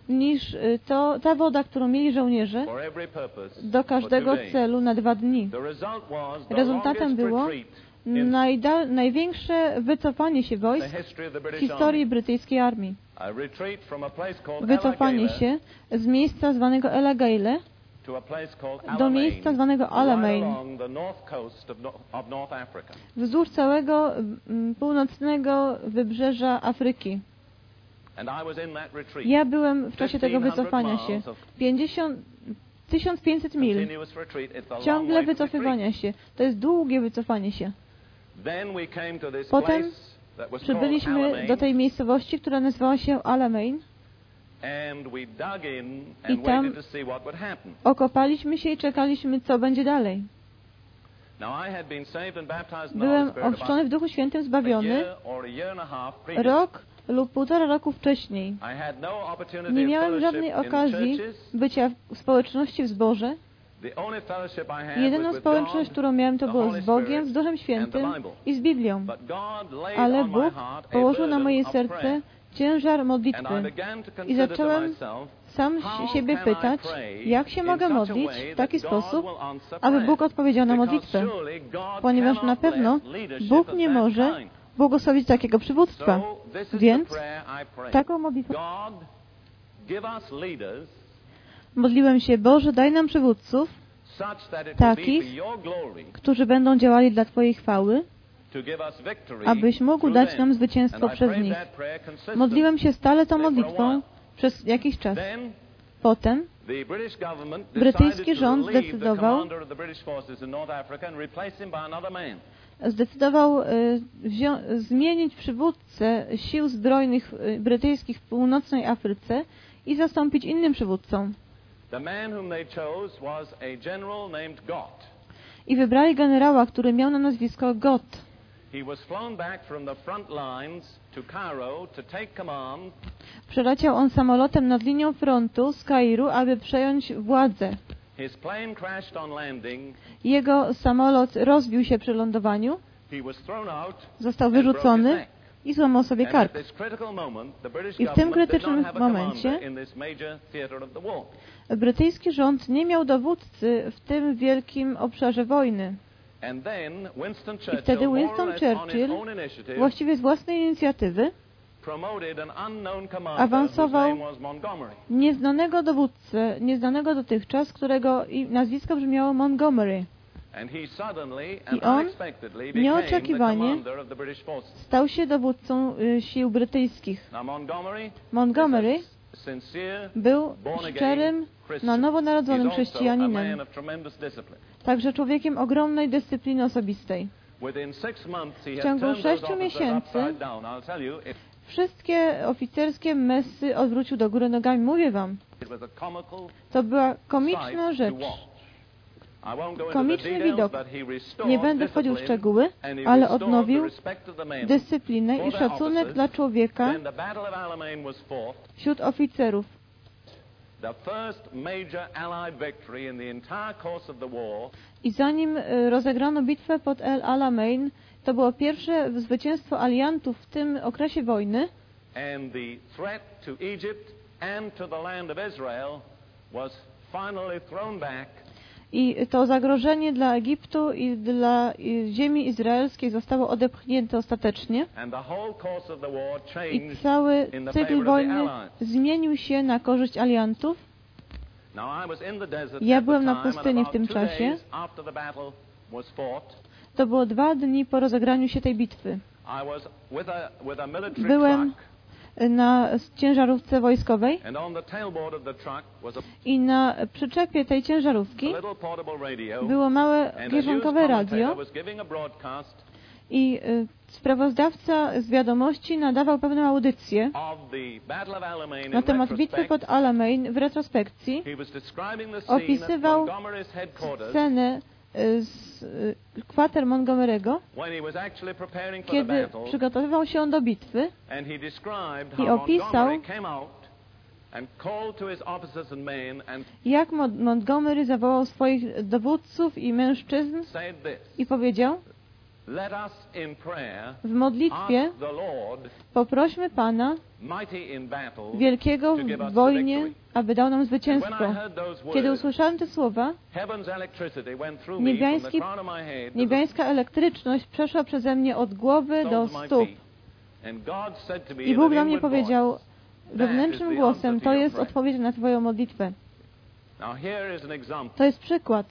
niż y, to, ta woda, którą mieli żołnierze do każdego celu na dwa dni. Rezultatem było Najda, największe wycofanie się wojsk w historii brytyjskiej armii. Wycofanie się z miejsca zwanego Elagale do miejsca zwanego Alamein wzdłuż całego mm, północnego wybrzeża Afryki. Ja byłem w czasie tego 1500 wycofania się. miles of 50, 1500 mil ciągle wycofywania się. To jest długie wycofanie się. Potem Przybyliśmy do tej miejscowości, która nazywała się Alamein. I tam-. Okopaliśmy się i czekaliśmy, co będzie dalej. Byłem ochrzczony w Duchu Świętym, zbawiony rok lub półtora roku wcześniej. No Nie miałem żadnej okazji bycia w społeczności w zborze. Jedyną społeczność, którą miałem, to było z Bogiem, z Duchem Świętym i z Biblią. Ale Bóg położył na moje serce ciężar modlitwy. I zacząłem sam siebie pytać, jak się mogę modlić w taki sposób, aby? Bóg odpowiedział na modlitwę. Ponieważ na pewno Bóg nie może błogosławić takiego przywództwa. Więc taką modlitwę modliłem się, Boże, daj nam przywódców, Takich, którzy będą działali dla Twojej chwały, abyś mógł dać nam zwycięstwo przez nich. Modliłem się stale tą modlitwą przez jakiś czas. Potem Brytyjski rząd zdecydował- zdecydował wzią- zmienić przywódcę sił zbrojnych y, brytyjskich w północnej Afryce i zastąpić innym przywódcą. The man whom they chose was a general named Gott. I wybrali generała, który miał na nazwisko Gott. He was flown back from the front lines to Cairo to take command Przeleciał on samolotem nad linią frontu z Kairu, aby przejąć władzę. His plane crashed on landing. Jego samolot rozbił się przy lądowaniu, He was thrown out został wyrzucony. I złamał sobie kark. I w tym krytycznym momencie. Brytyjski rząd nie miał dowódcy w tym wielkim obszarze wojny. Winston wtedy Winston Churchill Właściwie z własnej inicjatywy Awansował nieznanego dowódcę, nieznanego dotychczas, którego i- nazwisko brzmiało Montgomery. I on nieoczekiwanie. Stał się dowódcą y, sił brytyjskich. Montgomery był szczerym, na nowo narodzonym chrześcijaninem, także człowiekiem ogromnej dyscypliny osobistej. W ciągu sześciu miesięcy Wszystkie oficerskie messy odwrócił do góry nogami. Mówię wam, to była komiczna rzecz. watch. I won't go into the Komiczny widok. Nie będę wchodził w szczegóły, ale odnowił dyscyplinę i szacunek dla człowieka wśród oficerów. I zanim y, rozegrano bitwę pod El Alamein, to było pierwsze zwycięstwo aliantów w tym okresie wojny and the threat to Egypt and to the land of Israel was finally thrown back i to zagrożenie dla Egiptu i dla ziemi izraelskiej zostało odepchnięte ostatecznie i cały cykl wojny zmienił się na korzyść aliantów. Ja byłem na pustyni w tym czasie. To było dwa dni po rozegraniu się tej bitwy. Byłem na ciężarówce wojskowej i na przyczepie tej ciężarówki było małe kieszonkowe radio. i y, sprawozdawca z wiadomości nadawał pewną audycję na temat bitwy pod Alamein w retrospekcji. Opisywał Scenę z y, kwater Montgomery'ego, kiedy przygotowywał się on do bitwy I opisał, Jak Mo- Montgomery zawołał swoich dowódców i mężczyzn i powiedział, W modlitwie poprośmy Pana, wielkiego w wojnie, aby dał nam zwycięstwo. Kiedy usłyszałem te słowa, Niebiański- niebiańska elektryczność przeszła przeze mnie od głowy do stóp. I Bóg do mnie powiedział wewnętrznym głosem, to jest odpowiedź na Twoją modlitwę. To jest przykład.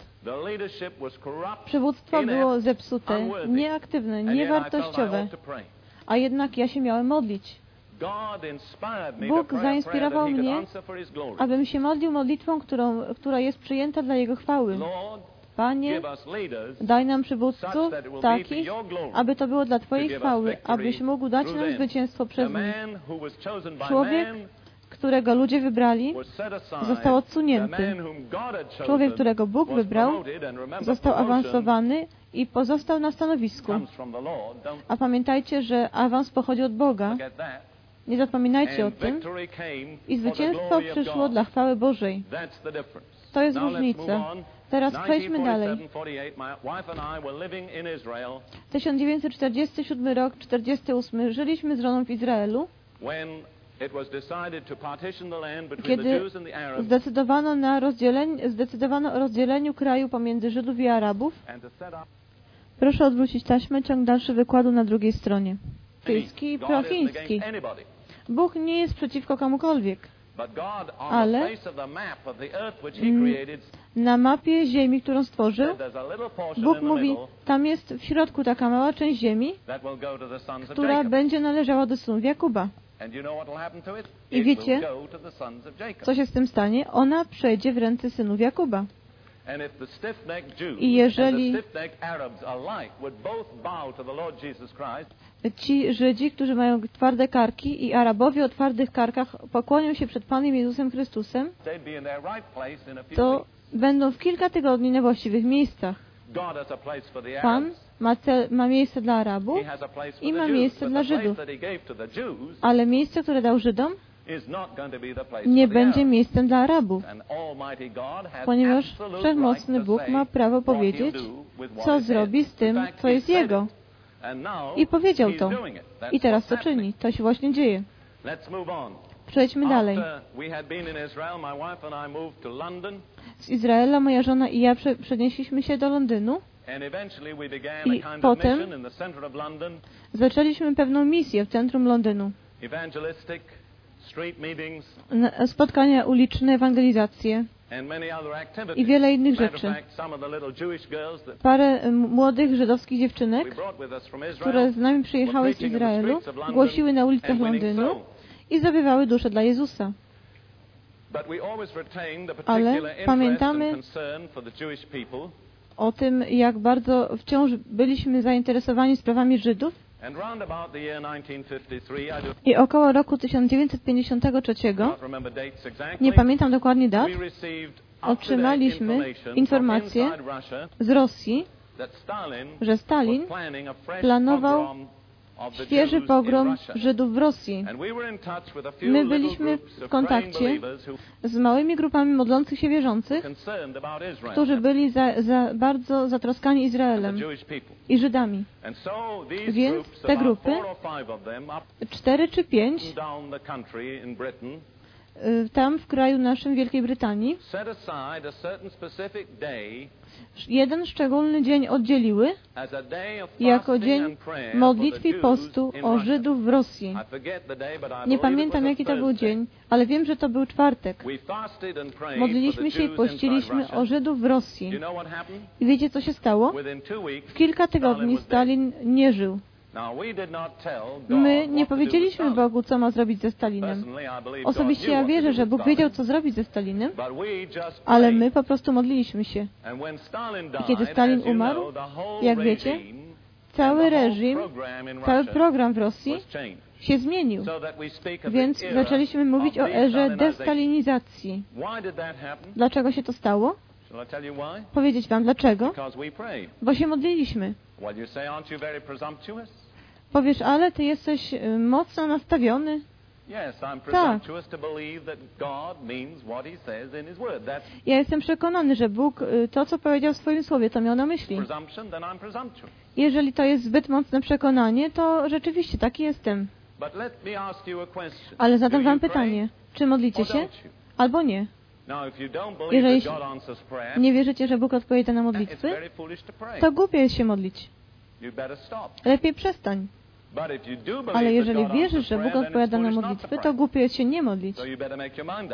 Przywództwo było zepsute, nieaktywne, niewartościowe, a jednak ja się miałem modlić, Bóg zainspirował mnie, abym się modlił modlitwą, którą, która jest przyjęta dla Jego chwały. Panie, daj nam przywódców takich, aby to było dla Twojej chwały, abyś mógł dać nam zwycięstwo przez nich. Człowiek, którego ludzie wybrali, został odsunięty. Człowiek, którego Bóg wybrał, został awansowany i pozostał na stanowisku. A pamiętajcie, że awans pochodzi od Boga. Nie zapominajcie o tym. I zwycięstwo przyszło dla chwały Bożej. To jest różnica. Teraz przejdźmy dalej. 1947-48, my wife and I were living in Israel 1947 rok, 48. Żyliśmy z żoną w Izraelu, kiedy zdecydowano, na rozdzieleniu, zdecydowano o rozdzieleniu kraju pomiędzy Żydów i Arabów. Proszę odwrócić taśmę, ciąg dalszy wykładu na drugiej stronie. Chiński i prochiński. Bóg nie jest przeciwko komukolwiek. Ale- Na mapie ziemi, którą stworzył, Bóg mówi, tam jest w środku taka mała część ziemi, która będzie należała do synów Jakuba. I wiecie. Co się z tym stanie? Ona przejdzie w ręce synów Jakuba. I jeżeli- Ci Żydzi, którzy mają twarde karki i Arabowie o twardych karkach pokłonią się przed Panem Jezusem Chrystusem, to będą w kilka tygodni na właściwych miejscach. Pan ma, cel, ma miejsce dla Arabów, i ma miejsce dla Żydów. ale miejsce, które dał Żydom, nie będzie miejscem dla Arabów, ponieważ Wszechmocny Bóg ma prawo powiedzieć, co zrobi z tym, co jest Jego. I powiedział to. I teraz to czyni. To się właśnie dzieje. Przejdźmy dalej. Z Izraela moja żona i ja prze, przenieśliśmy się do Londynu. I potem- Zaczęliśmy pewną misję w centrum Londynu. Spotkania uliczne, ewangelizacje i wiele innych rzeczy. Parę młodych żydowskich dziewczynek, które z nami przyjechały z Izraelu, głosiły na ulicach Londynu. I zdobywały dusze dla Jezusa. Ale pamiętamy-. O tym, jak bardzo wciąż byliśmy zainteresowani sprawami Żydów And round about the year 1953, I około roku 1953, not remember dates exactly, nie pamiętam dokładnie dat, otrzymaliśmy Russia z Rosji, że Stalin planował świeży pogrom. Żydów w Rosji. My byliśmy w kontakcie z małymi grupami modlących się wierzących, którzy byli za, za bardzo zatroskani Izraelem i Żydami. Więc te grupy, Cztery czy pięć y, tam w kraju naszym Wielkiej Brytanii jeden szczególny dzień oddzieliły jako dzień modlitwy i postu o. Żydów w Rosji. Nie pamiętam jaki to był dzień, ale wiem, że to był czwartek. Modliliśmy się i pościliśmy o. Żydów w Rosji. I wiecie co się stało? W kilka tygodni. Stalin nie żył. My nie powiedzieliśmy Bogu, co ma zrobić ze Stalinem. I Osobiście ja wierzę, że Bóg wiedział, co zrobić ze Stalinem, ale my po prostu modliliśmy się. Died, kiedy Stalin umarł, jak wiecie, Cały reżim, cały program w Rosji się zmienił. Więc zaczęliśmy mówić o erze destalinizacji. Dlaczego się to stało? Powiedzieć wam dlaczego? Bo się modliliśmy. Powiesz, ale ty jesteś y, mocno nastawiony. That's Ja jestem przekonany, że Bóg y, to, co powiedział w swoim słowie, to miał na myśli. Jeżeli to jest zbyt mocne przekonanie, to rzeczywiście taki jestem. Ale zadam wam pytanie, czy modlicie się, albo nie? Jeżeli nie wierzycie, że Bóg odpowiada na modlitwy, to głupie jest się modlić. Lepiej przestań. Ale jeżeli wierzysz, że Bóg odpowiada na modlitwy, to głupie jest się nie modlić.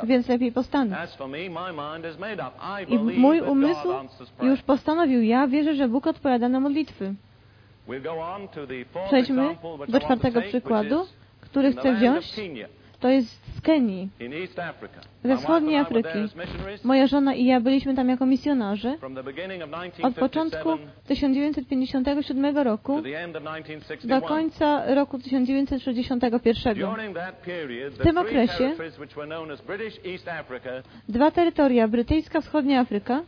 Więc lepiej postanów. I mój umysł już postanowił, ja wierzę, że Bóg odpowiada na modlitwy. Przejdźmy do czwartego przykładu, który chcę wziąć. To jest z Kenii, ze wschodniej Afryki. Moja żona i ja byliśmy tam jako misjonarze. Od początku 1957 1957 roku do 1961. końca roku 1961. During that period, W tym okresie Dwa terytoria, brytyjska wschodnia Afryka,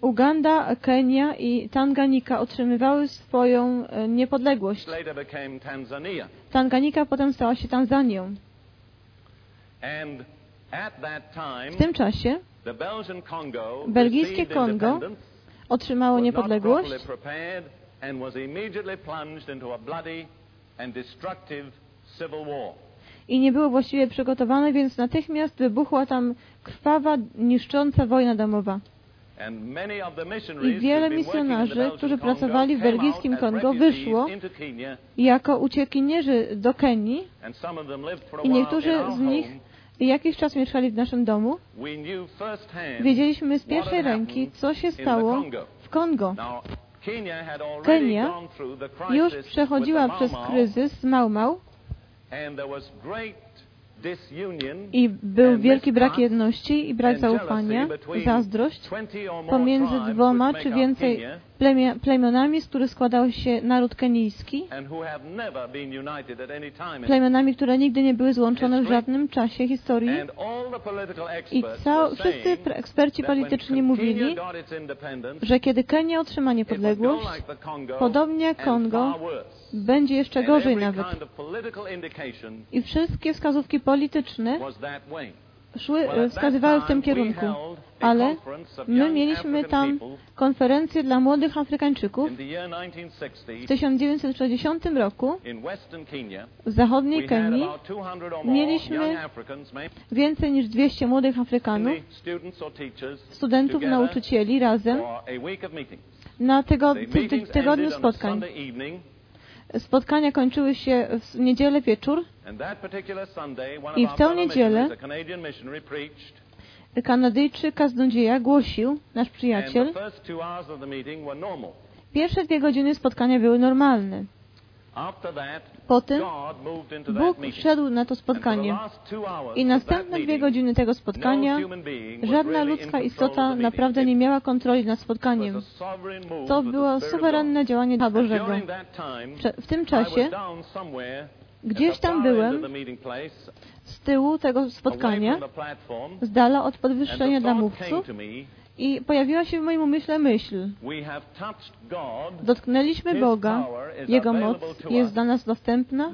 Uganda, Kenia i Tanganika otrzymywały swoją e, niepodległość. Tanganika potem stała się Tanzanią. W tym czasie Belgijskie Kongo otrzymało niepodległość i nie było właściwie przygotowane, więc natychmiast wybuchła tam krwawa, niszcząca wojna domowa. I wiele misjonarzy, którzy pracowali w belgijskim Kongo, wyszło jako uciekinierzy do Kenii. I niektórzy z nich jakiś czas mieszkali w naszym domu. Wiedzieliśmy z pierwszej ręki, co się stało w Kongo. Kenia Już przechodziła przez kryzys z Mau Mau i był wielki brak jedności i brak zaufania, zazdrość 20 or more pomiędzy dwoma czy więcej plemionami, z których składał się naród kenijski, plemionami, które nigdy nie były złączone w żadnym czasie historii. I cał, wszyscy eksperci polityczni mówili, że kiedy Kenia otrzyma niepodległość, podobnie jak Kongo, będzie jeszcze gorzej nawet. I wszystkie wskazówki polityczne szły, wskazywały w tym kierunku. Ale my mieliśmy tam konferencję dla młodych Afrykańczyków in the year 1960 w 1960 roku w zachodniej Kenii about 200 or more mieliśmy więcej niż 200 młodych Afrykanów, studentów, nauczycieli razem na tygodniu a spotkań. Spotkania kończyły się w niedzielę wieczór. I w tę niedzielę Kanadyjczyk kaznodzieja głosił, nasz przyjaciel. Pierwsze dwie godziny spotkania były normalne. After that, Po tym God moved into that Bóg wszedł na to spotkanie. I następne dwie godziny tego no spotkania was żadna ludzka istota naprawdę nie miała kontroli nad spotkaniem. To było suwerenne działanie Ducha. Bożego. W tym czasie gdzieś tam byłem, z tyłu tego spotkania, z dala od podwyższenia dla mówców i pojawiła się w moim umyśle myśl. Dotknęliśmy Boga, Jego moc jest dla nas dostępna.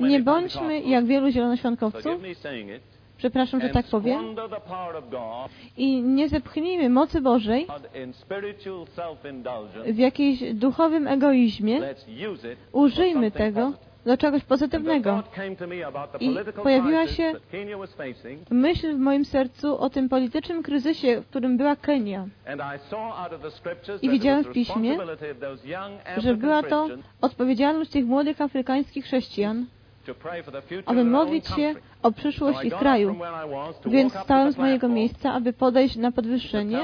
Nie bądźmy jak wielu zielonoświątkowców, przepraszam, że tak powiem, i nie zepchnijmy mocy Bożej w jakimś duchowym egoizmie. Użyjmy tego. Do czegoś pozytywnego. I pojawiła się Myśl w moim sercu o tym politycznym kryzysie, w którym była Kenia, I widziałem w piśmie, że była to odpowiedzialność tych młodych afrykańskich chrześcijan, aby modlić się o przyszłość ich kraju. Więc stałem z mojego miejsca, aby podejść na podwyższenie,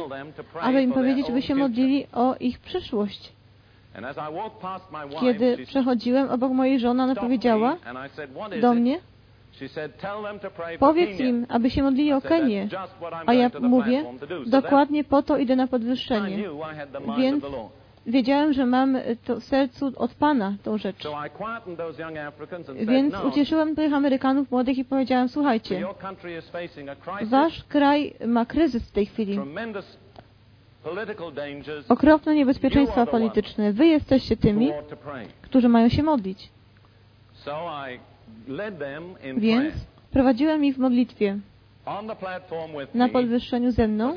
aby im powiedzieć, by się modlili o ich przyszłość. Kiedy przechodziłem obok mojej żony, ona powiedziała and I said, "What is do it?" mnie, She said, "Tell them to pray for powiedz Kenya." im, aby się modlili o I said, "That's Kenię. A ja mówię, platform to do." So dokładnie po to idę na podwyższenie. Więc wiedziałem, że mam to w sercu od Pana tą rzecz. Więc "No, ucieszyłem tych Amerykanów młodych i powiedziałem, słuchajcie, wasz kraj ma kryzys w tej chwili. Okropne niebezpieczeństwa polityczne. Wy jesteście tymi, którzy mają się modlić. Więc prowadziłem ich w modlitwie. Na podwyższeniu ze mną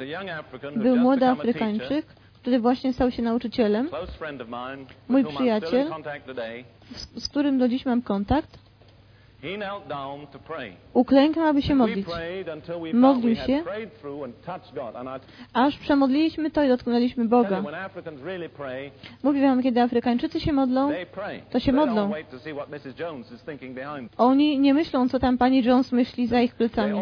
był młody Afrykańczyk, który właśnie stał się nauczycielem, mój przyjaciel, z którym do dziś mam kontakt. Uklęknął, aby się modlić. Modlił się, aż przemodliliśmy to i dotknęliśmy Boga. Mówię wam, kiedy Afrykańczycy się modlą, to się modlą. Oni nie myślą, co tam pani Jones myśli za ich plecami.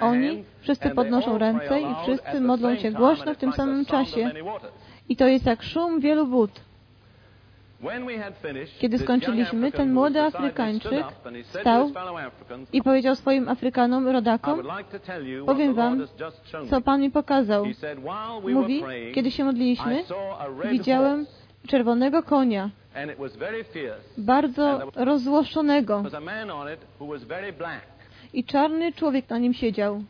Oni wszyscy podnoszą ręce i wszyscy modlą się głośno w tym samym czasie. I to jest jak szum wielu wód. Kiedy skończyliśmy, ten młody Afrykańczyk stał i powiedział swoim Afrykanom, rodakom, powiem wam, co Pan mi pokazał. Mówi, kiedy się modliliśmy, widziałem czerwonego konia, bardzo rozłoszonego i czarny człowiek na nim siedział.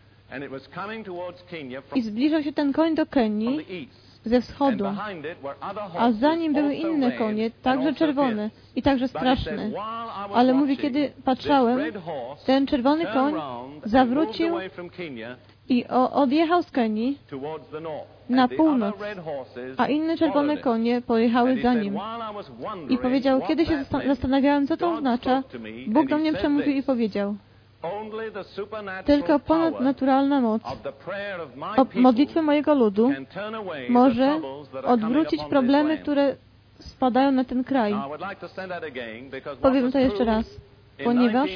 I zbliżał się ten koń do Kenii ze wschodu, a za nim były inne konie, także czerwone i także straszne. Ale mówi, kiedy patrzałem, ten czerwony koń zawrócił i odjechał z Kenii na północ, a inne czerwone konie pojechały za nim. I powiedział, kiedy się zastanawiałem, co to oznacza, Bóg do mnie przemówił i powiedział, tylko ponadnaturalna moc modlitwy mojego ludu może odwrócić problemy, które spadają na ten kraj. Powiem to jeszcze raz, ponieważ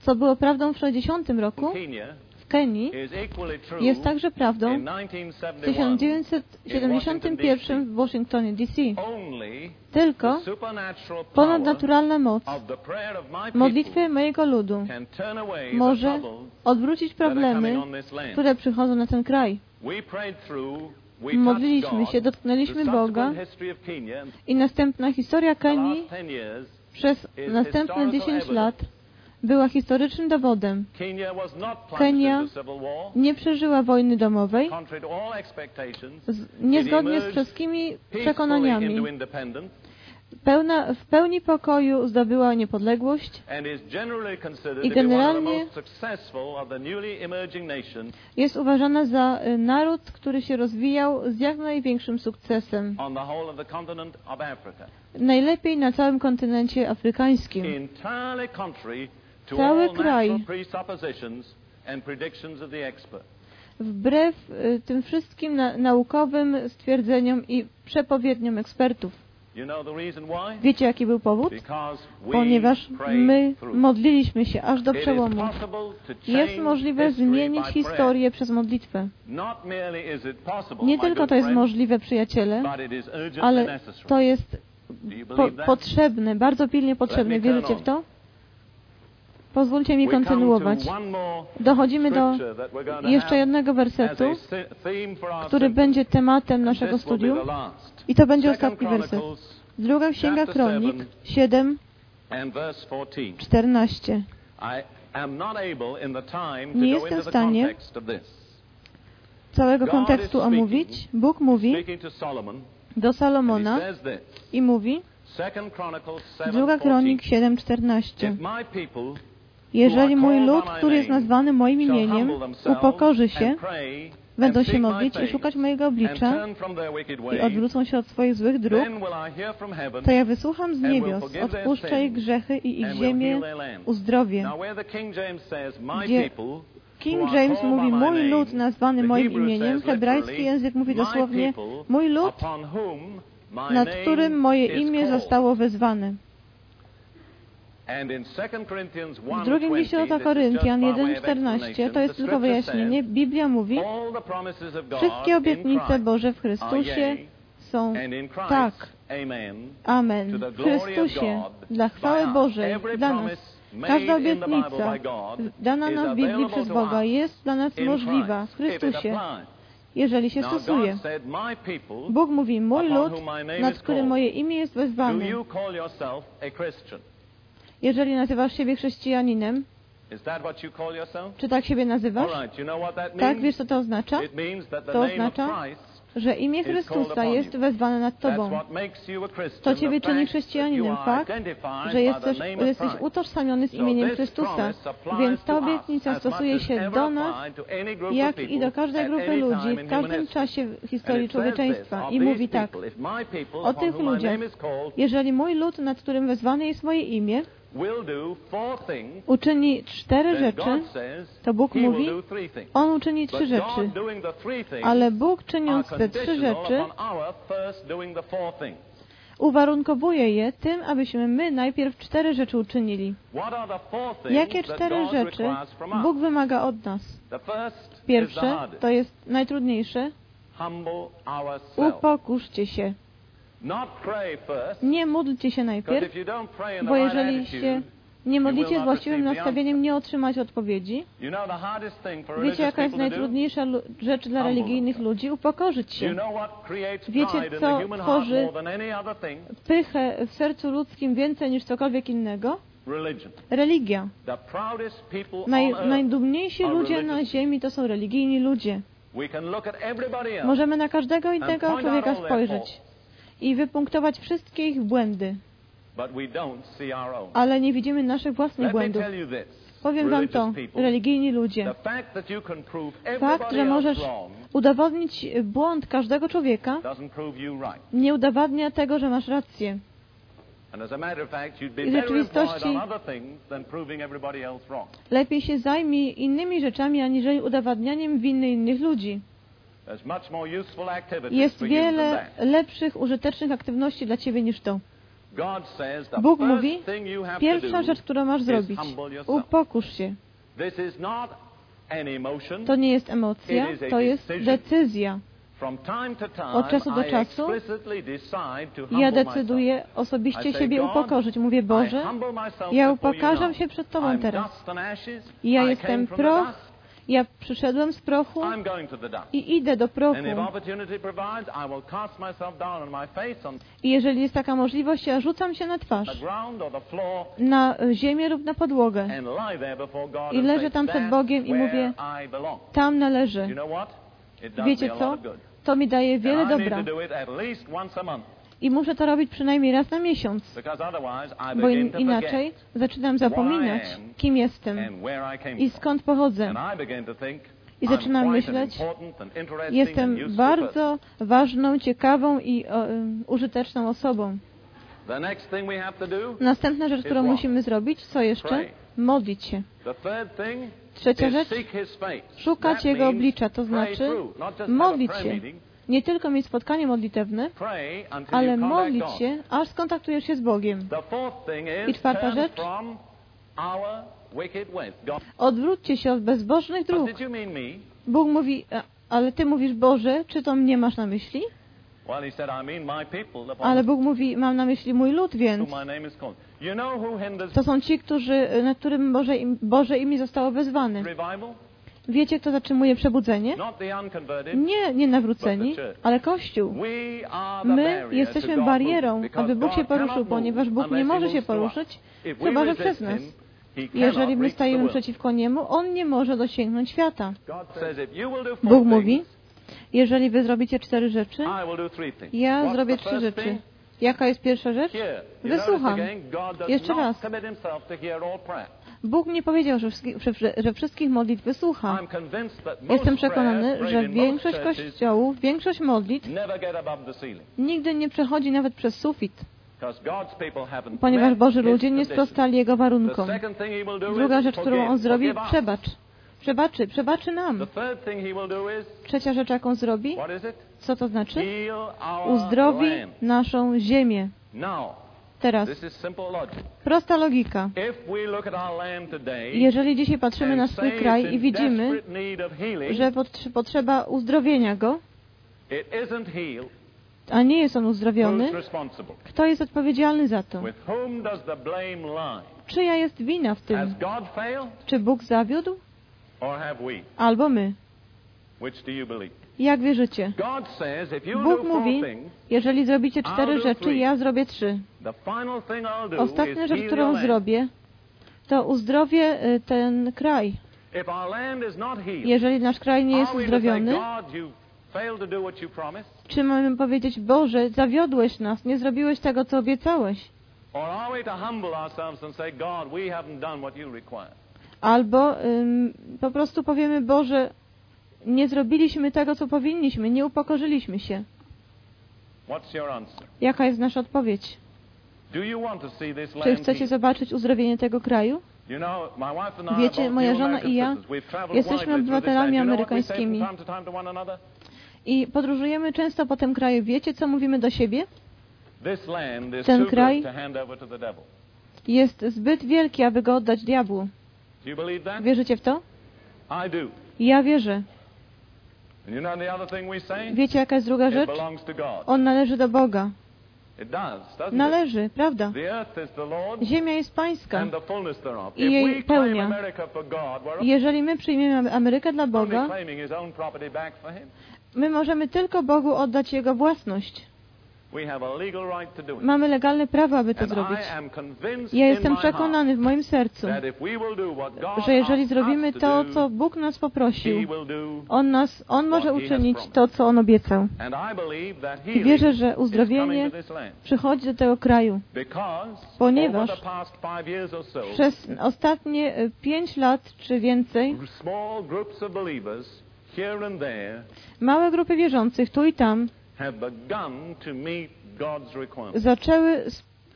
co było prawdą w 60 roku w Kenii jest także prawdą w 1971 w Waszyngtonie DC. Tylko ponadnaturalna moc modlitwy mojego ludu może odwrócić problemy, które przychodzą na ten kraj. Modliliśmy się, dotknęliśmy Boga i następna historia Kenii przez następne 10 lat była historycznym dowodem. Kenia nie przeżyła wojny domowej niezgodnie z wszystkimi przekonaniami. Pełna, w pełni pokoju zdobyła niepodległość i generalnie jest uważana za y, naród, który się rozwijał z jak największym sukcesem. Najlepiej na całym kontynencie afrykańskim cały kraj wbrew y, tym wszystkim na, naukowym stwierdzeniom i przepowiedniom ekspertów. Wiecie, jaki był powód? Ponieważ my modliliśmy się aż do przełomu. Jest możliwe zmienić historię przez modlitwę. Nie tylko to jest możliwe, przyjaciele, ale to jest po potrzebne, bardzo pilnie potrzebne. Wierzycie w to? Pozwólcie mi kontynuować. Dochodzimy do jeszcze jednego wersetu, który będzie tematem naszego studium. I to będzie ostatni werset. Druga Księga Kronik 7, 14. Nie jestem w stanie całego kontekstu omówić. Bóg mówi do Salomona i mówi Druga Kronik 7:14 jeżeli mój lud, który jest nazwany moim imieniem, upokorzy się, będą się modlić i szukać mojego oblicza i odwrócą się od swoich złych dróg, to ja wysłucham z niebios, odpuszczę ich grzechy i ich ziemię uzdrowię. Gdzie King James mówi mój lud nazwany moim imieniem, hebrajski język mówi dosłownie mój lud, nad którym moje imię zostało wezwane. W drugim liście do Koryntian 1,14 to jest tylko wyjaśnienie. Biblia mówi, wszystkie obietnice Boże w Chrystusie są tak. Amen. W Chrystusie, dla chwały Bożej, dla nas. Każda obietnica dana nam w Biblii przez Boga jest dla nas możliwa w Chrystusie, jeżeli się stosuje. Bóg mówi, mój lud, nad którym moje imię jest wezwane. Jeżeli nazywasz siebie chrześcijaninem, czy tak siebie nazywasz? Tak, wiesz co to oznacza? To oznacza, że imię Chrystusa jest wezwane nad Tobą. To Ciebie czyni chrześcijaninem fakt, że jesteś, jesteś utożsamiony z imieniem Chrystusa. Więc ta obietnica stosuje się do nas, jak i do każdej grupy ludzi w każdym czasie w historii człowieczeństwa. I mówi tak, o tych ludziach, jeżeli mój lud, nad którym wezwane jest moje imię, uczyni cztery rzeczy, to Bóg mówi, On uczyni trzy rzeczy. Ale Bóg czyniąc te trzy rzeczy, uwarunkowuje je tym, abyśmy my najpierw cztery rzeczy uczynili. Jakie cztery rzeczy Bóg wymaga od nas? Pierwsze, to jest najtrudniejsze, upokurzcie się. Nie módlcie się najpierw, bo jeżeli się nie modlicie z właściwym nastawieniem, nie otrzymać odpowiedzi. Wiecie, jaka jest najtrudniejsza rzecz dla religijnych ludzi? Upokorzyć się. Wiecie, co tworzy pychę w sercu ludzkim więcej niż cokolwiek innego? Religia. Naj, najdumniejsi ludzie na ziemi to są religijni ludzie. Możemy na każdego innego człowieka spojrzeć i wypunktować wszystkie ich błędy. Ale nie widzimy naszych własnych błędów. Powiem Wam to, religijni ludzie. Fakt, że możesz udowodnić błąd każdego człowieka, nie udowadnia tego, że masz rację. I w rzeczywistości lepiej się zajmij innymi rzeczami, aniżeli udowadnianiem winy innych ludzi. Jest wiele lepszych, użytecznych aktywności dla Ciebie niż to. Bóg mówi, pierwsza rzecz, którą masz zrobić, upokórz się. To nie jest emocja, to jest decyzja. Od czasu do czasu ja decyduję osobiście siebie upokorzyć. Mówię, Boże, ja upokarzam się przed Tobą teraz. Ja jestem proch, ja przyszedłem z prochu i idę do prochu. I jeżeli jest taka możliwość, ja rzucam się na twarz, na ziemię lub na podłogę i leżę tam przed Bogiem i mówię, tam należę. Wiecie co? To mi daje wiele dobra. I muszę to robić przynajmniej raz na miesiąc, bo inaczej zaczynam zapominać, kim jestem i skąd pochodzę. I zaczynam myśleć, jestem bardzo ważną, ciekawą i um, użyteczną osobą. Następna rzecz, którą musimy zrobić, co jeszcze? Modlić się. Trzecia rzecz, szukać Jego oblicza, to znaczy modlić się. Nie tylko mieć spotkanie modlitewne, ale modlić się, aż skontaktujesz się z Bogiem. I czwarta rzecz, odwróćcie się od bezbożnych dróg. Bóg mówi, ale Ty mówisz, Boże, czy to mnie masz na myśli? Ale Bóg mówi, mam na myśli mój lud, więc to są ci, którzy, na którym Boże, Boże imię zostało wezwane. Wiecie, kto zatrzymuje przebudzenie? Nie nie nawróceni, ale Kościół. My jesteśmy barierą, aby Bóg się poruszył, ponieważ Bóg nie może się poruszyć, chyba że przez nas. Jeżeli my stajemy przeciwko Niemu, On nie może dosięgnąć świata. Bóg mówi, jeżeli wy zrobicie cztery rzeczy, ja zrobię trzy rzeczy. Jaka jest pierwsza rzecz? Wysłucham. Jeszcze raz. Bóg nie powiedział, że wszystkich, że wszystkich modlitw wysłucha. Jestem przekonany, że większość kościołów, większość modlitw nigdy nie przechodzi nawet przez sufit. Ponieważ Boży ludzie nie sprostali Jego warunkom. Druga rzecz, którą On zrobi, przebacz. Przebaczy, przebaczy nam. Trzecia rzecz, jaką zrobi, co to znaczy? Uzdrowi naszą ziemię. Teraz, prosta logika. Jeżeli dzisiaj patrzymy na swój kraj i widzimy, że potrzeba uzdrowienia go, a nie jest on uzdrowiony, kto jest odpowiedzialny za to? Czyja jest wina w tym? Czy Bóg zawiódł? Albo my. Jak wierzycie? Bóg mówi, jeżeli zrobicie cztery rzeczy, ja zrobię trzy. Ostatnia rzecz, którą zrobię, to uzdrowię y, ten kraj. Jeżeli nasz kraj nie jest uzdrowiony? Czy mamy powiedzieć, Boże, zawiodłeś nas, nie zrobiłeś tego, co obiecałeś? Albo ym, po prostu powiemy, Boże, nie zrobiliśmy tego, co powinniśmy, nie upokorzyliśmy się. Jaka jest nasza odpowiedź? Czy chcecie zobaczyć uzdrowienie tego kraju? Wiecie, moja żona i ja jesteśmy obywatelami amerykańskimi. I podróżujemy często po tym kraju. Wiecie, co mówimy do siebie? Ten kraj-. Jest zbyt wielki, aby go oddać diabłu. Wierzycie w to? Ja wierzę. Wiecie, jaka jest druga rzecz? On należy do Boga. Należy, prawda? Ziemia jest pańska. I jej pełnia. Jeżeli my przyjmiemy Amerykę dla Boga, my możemy tylko Bogu oddać Jego własność. Mamy legalne prawo, aby to zrobić. Ja jestem przekonany w moim sercu, że jeżeli zrobimy to co Bóg nas poprosił. On, nas, on może uczynić to, co On obiecał. I wierzę, że uzdrowienie przychodzi do tego kraju. Ponieważ Przez ostatnie y, pięć lat czy więcej małe grupy wierzących tu i tam zaczęły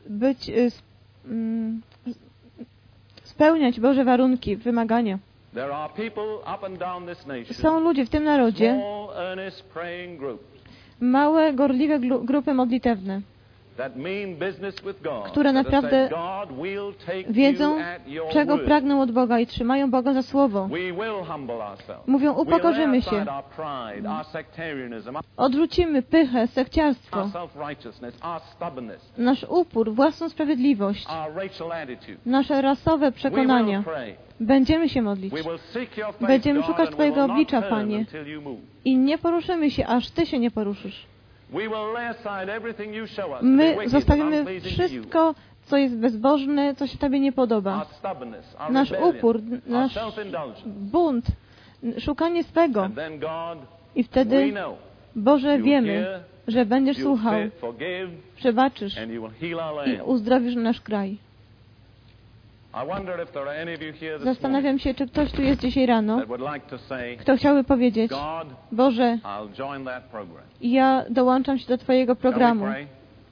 być, spełniać Boże warunki, wymagania. Są ludzie w tym narodzie, małe, gorliwe grupy modlitewne, które naprawdę wiedzą, czego pragną od Boga i trzymają Boga za słowo. Mówią, upokorzymy się, odrzucimy pychę, sekciarstwo, nasz upór, własną sprawiedliwość, nasze rasowe przekonania. Będziemy się modlić. Będziemy szukać Twojego oblicza, Panie. i nie poruszymy się, aż Ty się nie poruszysz. My zostawimy wszystko, co jest bezbożne, co się Tobie nie podoba. Nasz upór, nasz bunt, szukanie swego. I wtedy, Boże, wiemy, że będziesz słuchał, przebaczysz i uzdrowisz nasz kraj. Zastanawiam się, czy ktoś tu jest dzisiaj rano, kto chciałby powiedzieć, Boże, ja dołączam się do Twojego programu.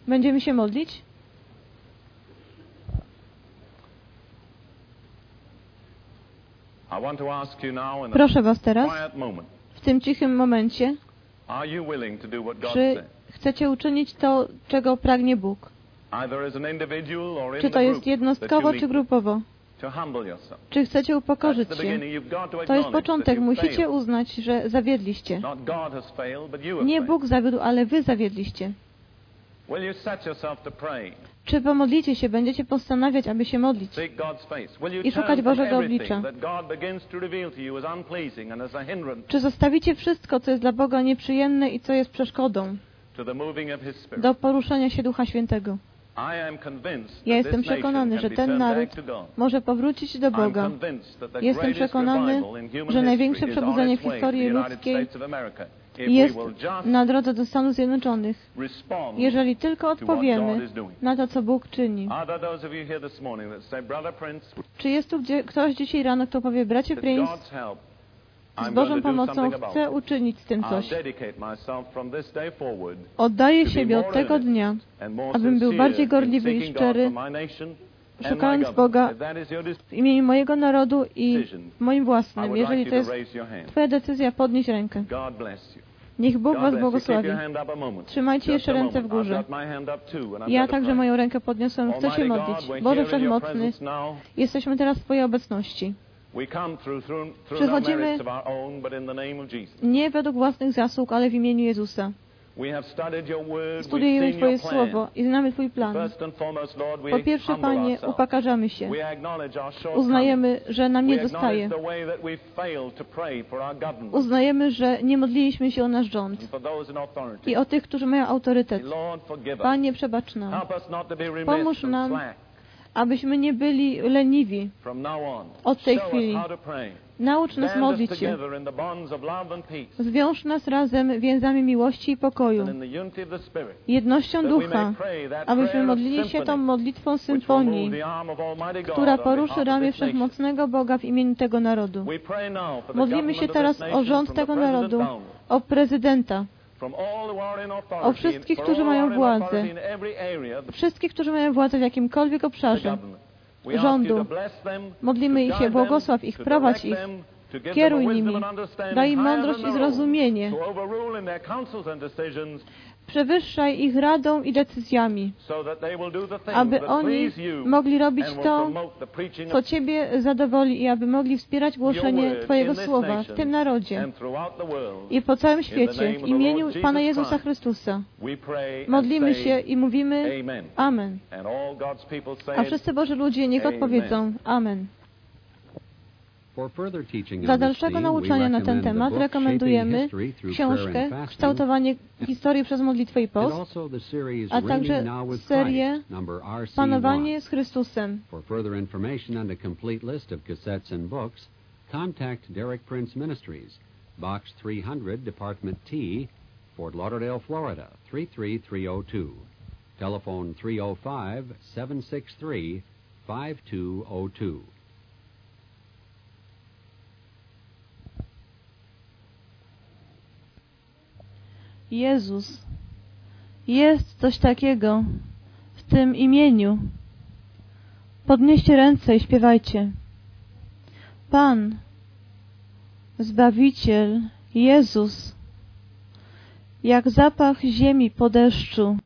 Będziemy się modlić? Proszę Was teraz, w tym cichym momencie, czy chcecie uczynić to, czego pragnie Bóg? Czy to jest jednostkowo, czy grupowo? Czy chcecie upokorzyć się? to jest początek. Musicie uznać, że zawiedliście. Nie. Bóg zawiódł, ale wy zawiedliście. Czy pomodlicie się, będziecie postanawiać, aby się modlić? I szukać Bożego oblicza. Czy zostawicie wszystko, co jest dla Boga nieprzyjemne i co jest przeszkodą do poruszenia się Ducha Świętego? Ja jestem przekonany, że ten naród może powrócić do Boga. Jestem przekonany, że największe przebudzenie w historii ludzkiej jest na drodze do Stanów Zjednoczonych, jeżeli tylko odpowiemy na to, co Bóg czyni. Czy jest tu gdzie, ktoś dzisiaj rano, kto powie, bracie Prince, z Bożą pomocą chcę uczynić z tym coś. Oddaję siebie od tego dnia, abym był bardziej gorliwy i szczery, szukając. Boga w imieniu mojego narodu i moim własnym. Jeżeli to jest. Twoja decyzja, podnieś rękę. Niech Bóg Was błogosławi. Trzymajcie jeszcze ręce w górze. Ja także moją rękę podniosłem. Chcę się modlić. Boże Wszechmocny, jesteśmy teraz w Twojej obecności. Jesus. Nie według własnych zasług, ale w imieniu Jezusa. Studiujemy Twoje słowo i znamy Twój plan. Po pierwsze, Panie, upakarzamy się. Uznajemy, że nam nie dostaje. Uznajemy, że nie modliliśmy się o nasz rząd i o tych, którzy mają autorytet. Panie, przebacz nam. Pomóż nam. Abyśmy nie byli leniwi od tej chwili. Naucz nas modlić się. Zwiąż nas razem więzami miłości i pokoju, jednością ducha, abyśmy modlili się tą modlitwą symfonii, która poruszy ramię wszechmocnego Boga w imieniu tego narodu. Modlimy się teraz o rząd tego narodu, o prezydenta, o wszystkich, którzy mają władzę, wszystkich, którzy mają władzę w jakimkolwiek obszarze rządu. Modlimy się, błogosław ich, prowadź ich, kieruj nimi, daj im mądrość i zrozumienie, przewyższaj ich radą i decyzjami, aby oni mogli robić to, co Ciebie zadowoli i aby mogli wspierać głoszenie Twojego słowa w tym narodzie i po całym świecie w imieniu Pana Jezusa Chrystusa. Modlimy się i mówimy Amen. A wszyscy Boży ludzie niech odpowiedzą Amen. Dla dalszego nauczania na ten temat rekomendujemy książkę Kształtowanie historii przez modlitwę i post, a także serię Panowanie z Chrystusem. Contact Derek Prince Ministries, Box 300, Department T, Fort Lauderdale, Florida 33302. Telephone 305 763 5202. Jezus. Jest coś takiego w tym imieniu. Podnieście ręce i śpiewajcie. Pan, Zbawiciel, Jezus, jak zapach ziemi po deszczu.